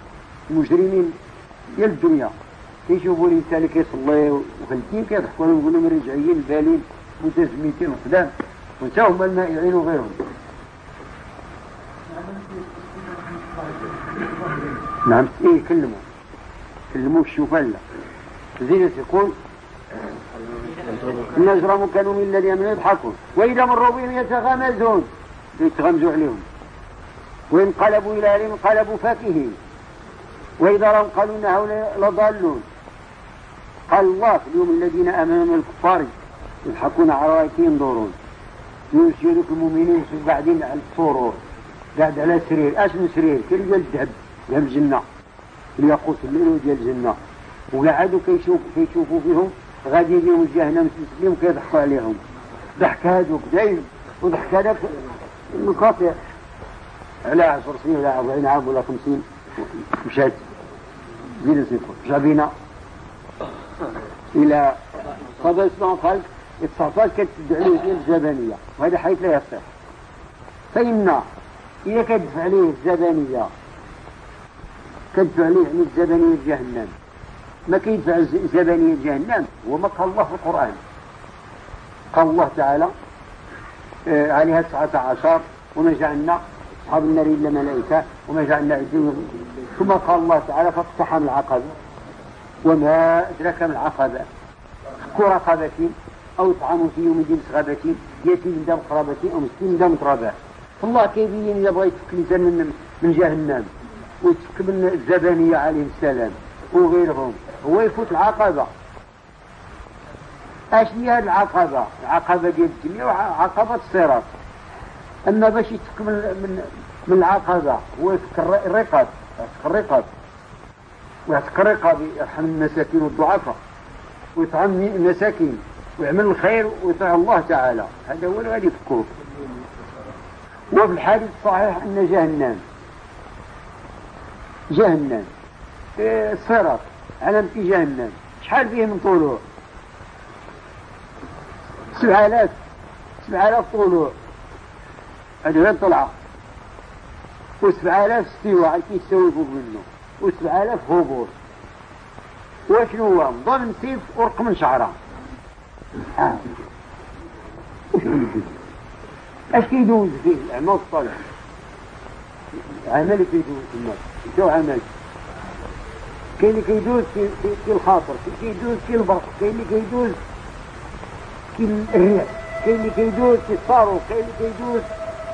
المجرمين ديال الدنيا. كيشوفوا الانسان اللي كيصلي وخلتين كيضحكوا لهم يقولوا مرجعيين بالين متزمتين وقدام وانت هما المائعين وغيرهم نعم إيه كلموا. كلموا الشوفان زينة يقول إن أجرموا كانوا من الذين يضحكون وإذا مروا بهم يتغامزون. يتغمزوا عليهم. وانقلبوا إلى أهلهم انقلبوا فاكهين. وإذا رأوا قالوا إن هؤلاء لضالون. قال الله في اليوم الذين من الكفار يضحكون على رأيك ينظرون يرسلوا المؤمنين قاعدين على السرور قاعد على سرير. من سرير؟ كل ديال الذهب ديال الجنة. الياقوت الليل ديال الجنة. وقعدوا كيشوف كيشوفوا فيهم غادي يجيهم جهنم تسليم كيضحكوا عليهم. ضحك هذوك دايم وضحك هذاك منقطع على 10 سنين ولا 40 عام ولا 50 مشات زيد سيكون جابينا. إلى قضاء اسمه خلق 19 كتدعي عليه الزبانية وهذا حيث لا يصح. فإن إذا كدفع عليه الزبانية كدفع عليه يعني الزبانية جهنم. ما كيدفع الزبانية جهنم؟ هو ما قال الله في القرآن. قال الله تعالى آه، عليها تسعة عشر وما جعلنا أصحاب النار إلا ملائكة وما جعلنا عزيزهم ثم قال الله تعالى فاقتحم العقبة. وما أدرك ما العقبة. فك رقبة أو طعام في يوم ذي مسغبة يتيم ذا مقربة أو مسكين ذا متربة الله كيبين إذا بغى يتفك الإنسان من, من جهنم ويتفك من الزبانية عليه السلام وغيرهم. هو يفوت العقبة. أش هي هذه العقبة؟ العقبة ديال الدنيا وعقبة الصراط. أما باش يتفك من, من, من العقبة هو يفك الرقاب. يفك الرقاب. ويعتق الرقاب يرحم المساكين والضعفاء ويطعم المساكين ويعمل الخير ويطيع الله تعالى. هذا هو اللي غادي يفكوه وفي الحديث الصحيح أن جهنم جهنم الصراط علم في جهنم. شحال فيه من طلوع؟ سبع آلاف سبع آلاف طلوع. هذه غير طلعة. وسبع آلاف استواء كيستوي فوق منه. وسبع آلاف هبوط. وشنو هو؟ ضمن سيف ورق من شعرة. آه. اش كيدوز فيه؟ الاعمال الصالح. عمل كيدوز الناس شو عمل؟ كاين اللي كيدوز في, في الخاطر كاين اللي كيدوز في البرق كاين اللي كيدوز في الريح كاين اللي كيدوز في الصاروخ كاين اللي كيدوز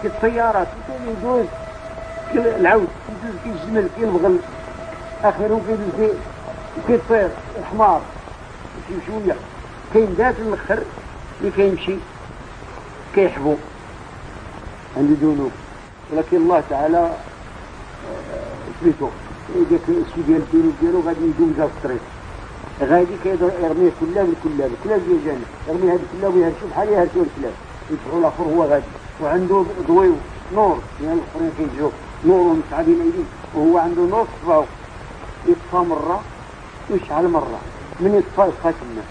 في الطيارات كاين اللي يدوز في العود كيدوز في الجمل في البغل اخره كيدوز في كيطير الحمار شي شوية. كاين ذات الأخر اللي كيمشي كيحبو. عنده ذنوب ولكن الله تعالى سميتو. ديك الشيء ديال الذنوب ديالو غادي يدوم جا الطريق. غادي يرميه كلها بالكلاب الكلاب ديال الجنة يرمي هذه الكلاب ويهرشوا بحال يهرشوا الكلاب. يدفعوا الآخر هو غادي. وعنده ضوي نور. يعني الأخرين كيجيو. نور متعبين ايديه وهو عنده نور صفاو يطفى مرة ويشعل مرة. من يطفى يطفى تما.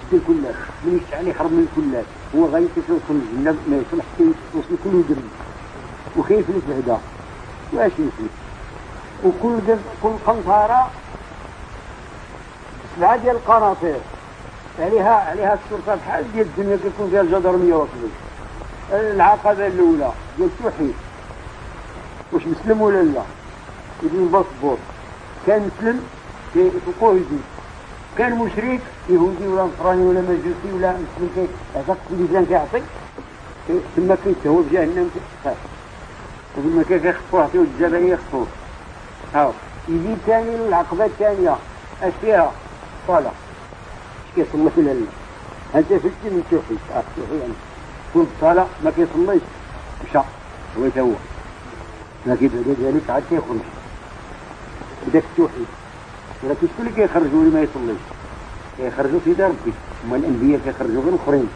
شد الكلاب من يشعل يخرب من الكلاب هو غادي يوصل الجنة ما يوصل حتى يوصل كل درب وكيف بعدا واش يفلت وكل درب كل قنطرة سبعة ديال القناطير عليها عليها الشرطة بحال ديال الدنيا كيكون فيها الجدرمية وكذا العقبة الأولى ديال التوحيد. واش مسلم ولا لا؟ يدير الباسبور كان مسلم كيطلقوه يزيد كان مشرك يهودي ولا نصراني ولا مجوسي ولا مسلم هذاك اللي فلان كيعطي. تما كيتهوى في جهنم كيتسخر وفي كيف يخطفوه حتى الجبل يخطفوه هاو يجي ثاني العقبة الثانية اش فيها؟ صلاة اش كيصلي ولا لا انت فلتي من توحيد آه توحيد يعني كل صلاة ما كيصليش. مشى. هو يتهوى لكن بعد ذلك عاد كيخرج. بداك التوحيد ولكن شكون اللي كيخرجوا اللي ما يصليش؟ كيخرجوا في دار ربي هما الأنبياء كيخرجوا غير الاخرين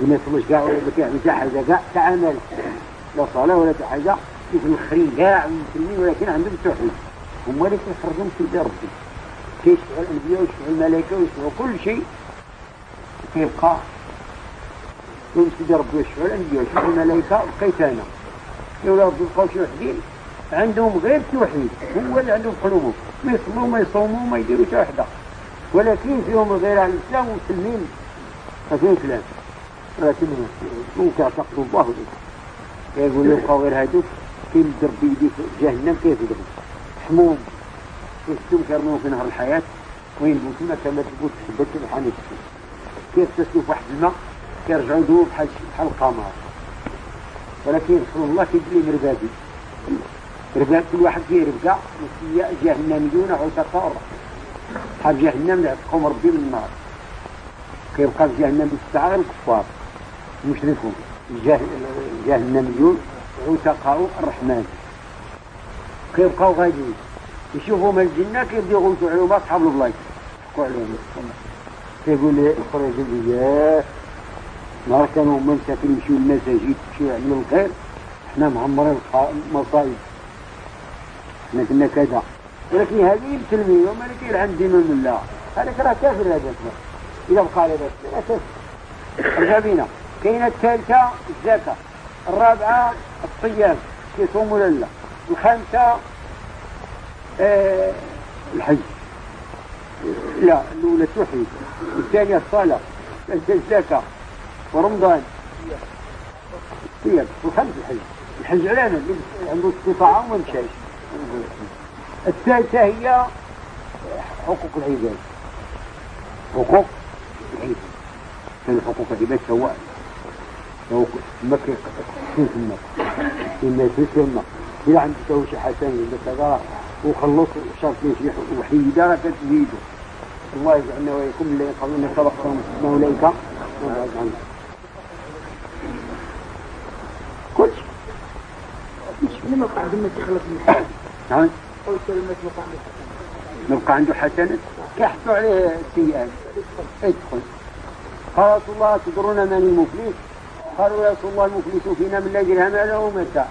اللي ما يصليش كاع ولا كيعمل حتى حاجة. كاع حتى عمل لا صلاة ولا حتى حاجة. كيف الاخرين كاع المسلمين ولكن عندهم التوحيد هما اللي كيخرجوا في دار ربي كيشفعوا الأنبياء ويشفعوا الملائكة ويشفعوا كل شيء. كيبقى. ويمشي دار ربي ويشفعوا الأنبياء ويشفعوا الملائكة بقيت أنا يا ربي بقاو شي وحدين عندهم غير التوحيد هو اللي عندهم قلوبهم ما يصلوا ما يصوموا ما يديروا حتى وحدة. ولكن فيهم غير على الإسلام ومسلمين. ما فيهم كلام لكن ممكن يعتقدوا الله يقول يبقى غير هادوك كاين الدرب يدي في جهنم كيف يدرب حموم. يكتم كيرميهم في نهر الحياة. وينبوتونا كما تقول تثبت بحال كيف تسلوا في واحد الماء؟ كيرجعوا دوب بحال بحال القمر. ولكن رسول الله كيدير مربادي. ربقى كل واحد فيه ربقى جهنميون عتقاء حاب جهنم يعتقهم ربي من النار. كيبقى في جهنم بالساعة الكفار. المشركون. جهنميون عتقاء الرحمن. كيبقاو غاديين. يشوفوا من الجنة كيبداو يغلطوا عليهم أصحاب البلايص. يحكوا عليهم. كيقول لي اخرج ياه. نهار كانوا هما مساكين يمشيو للمساجد يمشيو يعملوا الخير. إحنا معمرين المصايب. إحنا كنا كذا. ولكن هذه يبتلمي وما اللي دين من الله هذا راه كافر هذا إذا بقى على بس رجع بينا. كاينة الثالثة الزكاة الرابعة الصيام كيصوم ولا لا. الخامسة آه الحج لا الأولى التوحيد الثانية الصلاة. الثالثة الزكاة ورمضان. الصيام والخامس الحج الحج علينا عنده استطاعة وما مشاش الثالثة هي حقوق العباد. حقوق كان حقوق العباد سواء لو ما كاين تما إما تسمى إلا عندك شي حسن ولا كذا وخلص شرط شي وحيدة راه كتزيدو الله يجعلنا وياكم اللي يقبلنا سبقتهم أولئك وبعد عنهم كل شيء لما قاعد ما تخلص من الحال نعم. كلمة نبقى عنده حسنة كيحطوا عليه سيئات ادخل قال رسول الله تدرون من المفلس؟ قالوا يا رسول الله المفلس فينا من لا درهم له متاع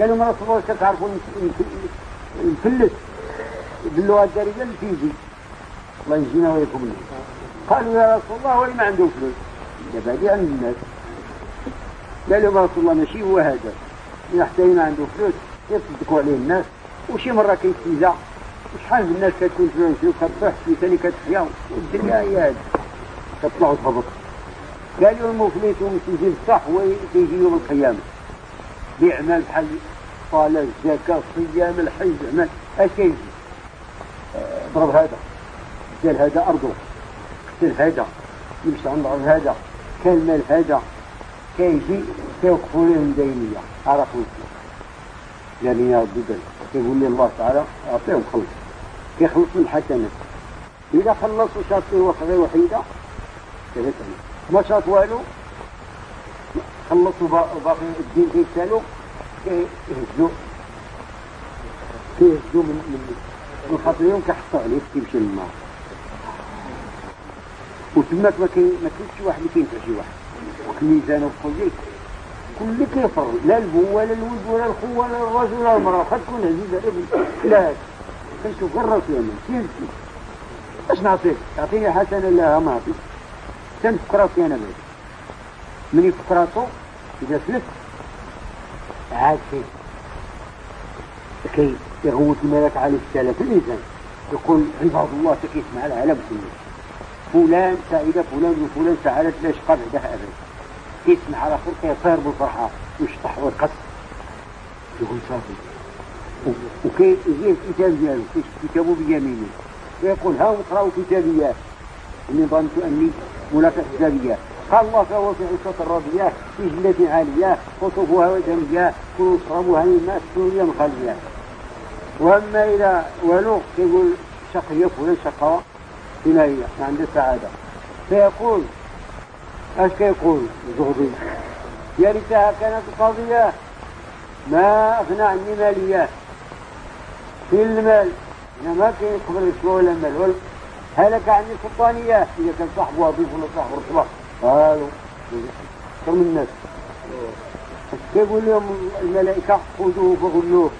قالوا ما رسول الله تعرفوا المفلس باللغة الدارجة الفيزي. الله يجزينا وياكم منه. قالوا يا رسول الله ولي ما عنده فلوس؟ بديع عن الناس. قالوا يا رسول الله ماشي هو هذا. حتى ما عنده فلوس يصدقوا عليه الناس. وشي مرة كيستهزأ وشحال من الناس كتكون فلوس وكتروح في ثاني كتحيا. والدنيا هي هذه كطلعوا تهبط قالوا المفلس ومسيزي الصح ويجي يوم القيامة. بيعمل بحال صلاة الزكاة الصيام الحج عمل. اش كيجي؟ ضرب هذا. قال هذا أرضه. قتل هذا. يمشي عند الأرض هذا. كان مال هذا. كيجي كيوقفوا لهم دينية عرفوا؟ يعني يا ربي يقول لي الله تعالى أعطيهم خلص كيخلص من الحسنات إذا خلصوا شرطه وحده وحيدة كذلك ما شرط والو خلصوا باقي الدين كيسالوا كيهزوا كيهزوا من من من خاطرهم كيحطوا عليه كيمشي للنار وتماك ما كاين ما كاينش شي واحد اللي كاين شي واحد وكميزان وكل كل كيفر لا البو ولا الولد ولا الخو ولا الرجل ولا المرأة. قد تكون عزيزة ابن لا كنشوف غير راسي أنا كيف؟ اش نعطيك؟ تعطيني حسنة لا ما عطيك. تنفك راسي أنا بس من يفك راسه إذا فلت عاد كي كي يغوت الملك عليه السلام في الإنسان. يقول عباد الله تكيسمع العالم كله. فلان سعيدة فلان وفلان سعادة لا شقى بعدها أبدا؟ يسمع على خير كيطير بالفرحة ويشطح ويقص يقول صافي. وكي يجي الكتاب ديالو كتابه بيمينه. ويقول ها اقرأوا كتابيات إني ظننت أني ملاك حسابيات قال الله فهو في عشرة الرضية في جنة عالية قطوفها ودمية كلوا اشربوا هنيئا سوريا مخلية وأما إلى ولو يقول شقية فلان شقاوة هنا هي عند السعادة. فيقول إيش كيقول زغبي يا ريتها كانت قضية ما اغنى عني مالية. في المال. أنا ما كاين قبل أسبوع ولا مال. هلك عني سلطانية. إذا كان صاحب وظيفة ولا صاحب رتبة. قالوا. كم الناس؟ كيقول لهم الملائكة خذوه فغلوه.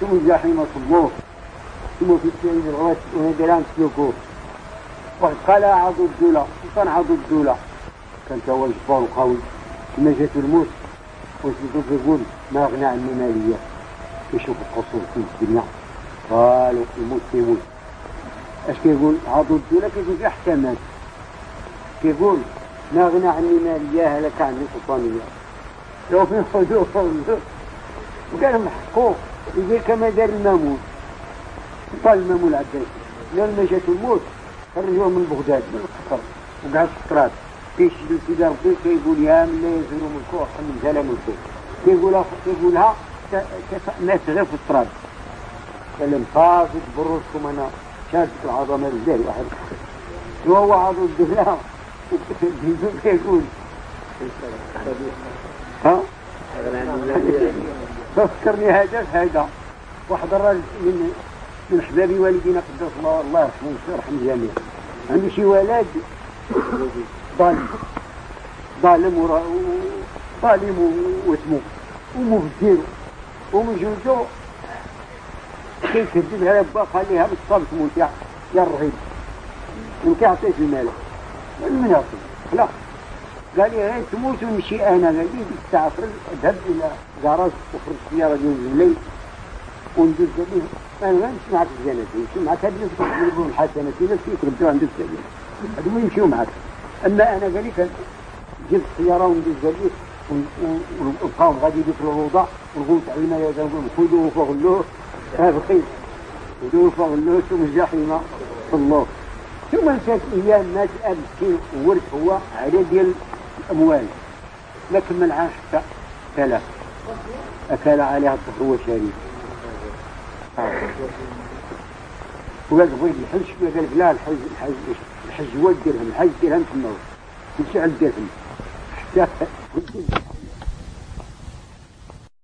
ثم الجحيم صلوه ثم في السعيد الغوات ونجران سلوكوه وقد قال عضو الدولة. سلطان عضو الدولة؟ كان هو جبار قوي لما جات الموت وسلطان يقول ما أغنى عني مالية يشوف القصور في الدنيا. قالوا يموت يموت اش كيقول؟ عضو الدولة كيقول في أحكامات. كيقول ما أغنى عني مالية هلك عني سلطانية. لو في حدود وقال محقوق يقول كما دار المامون. طال المامون العباسي لما جات الموت خرجوه من بغداد من القصر وقعد في الطراد كيشد سيدي ربي كيقول يا من لا يزور ملكوه من زال ملكوه كيقولها كيقولها ناس غير في الطراد قال لهم صافي تبرزكم أنا. شادك العظمة الجاري واحد. وهو عضو الدولة؟ كيقول ها؟ فكرني هذا هذا. واحد الراجل من من احبابي والدينا قدس الله الله يرحمه ويرحم الجميع. عنده شي ولد ظالم. ظالم ظالم واسمه. ومبدل ومجوجو. كيكذب على با خليها بالصبر تموت يا الرهيب من كيعطيك المال. من يعطي لا. قال لي غير تموت ونمشي أنا. قال لي تستعفر اذهب إلى جراج وخرج السيارة ديال الليل. قال لي أنا ما نمشي معك الجنازة. نمشي معك. هاد الناس يقولوا الحسنة. في ناس يتردوا عند السبيل هذو يمشيوا معك. أنا قال لي جبت السياره وندير لي ونبقاو غادي يديك الروضه ونقول تعليم يا نقول خذوه فغلوه هذا خير خذوه فغلوه ثم الجحيم صلوه ثم نسيت أيام ما جاء مسكين ورث هو على ديال الأموال. ما كمل عام حتى ثلاث أكل عليها الطفل هو شريك آه. وقال بغيت الحج قال لك لا الحج الحج الحج هو الدرهم الحج درهم ثم هو مش على الدرهم حتى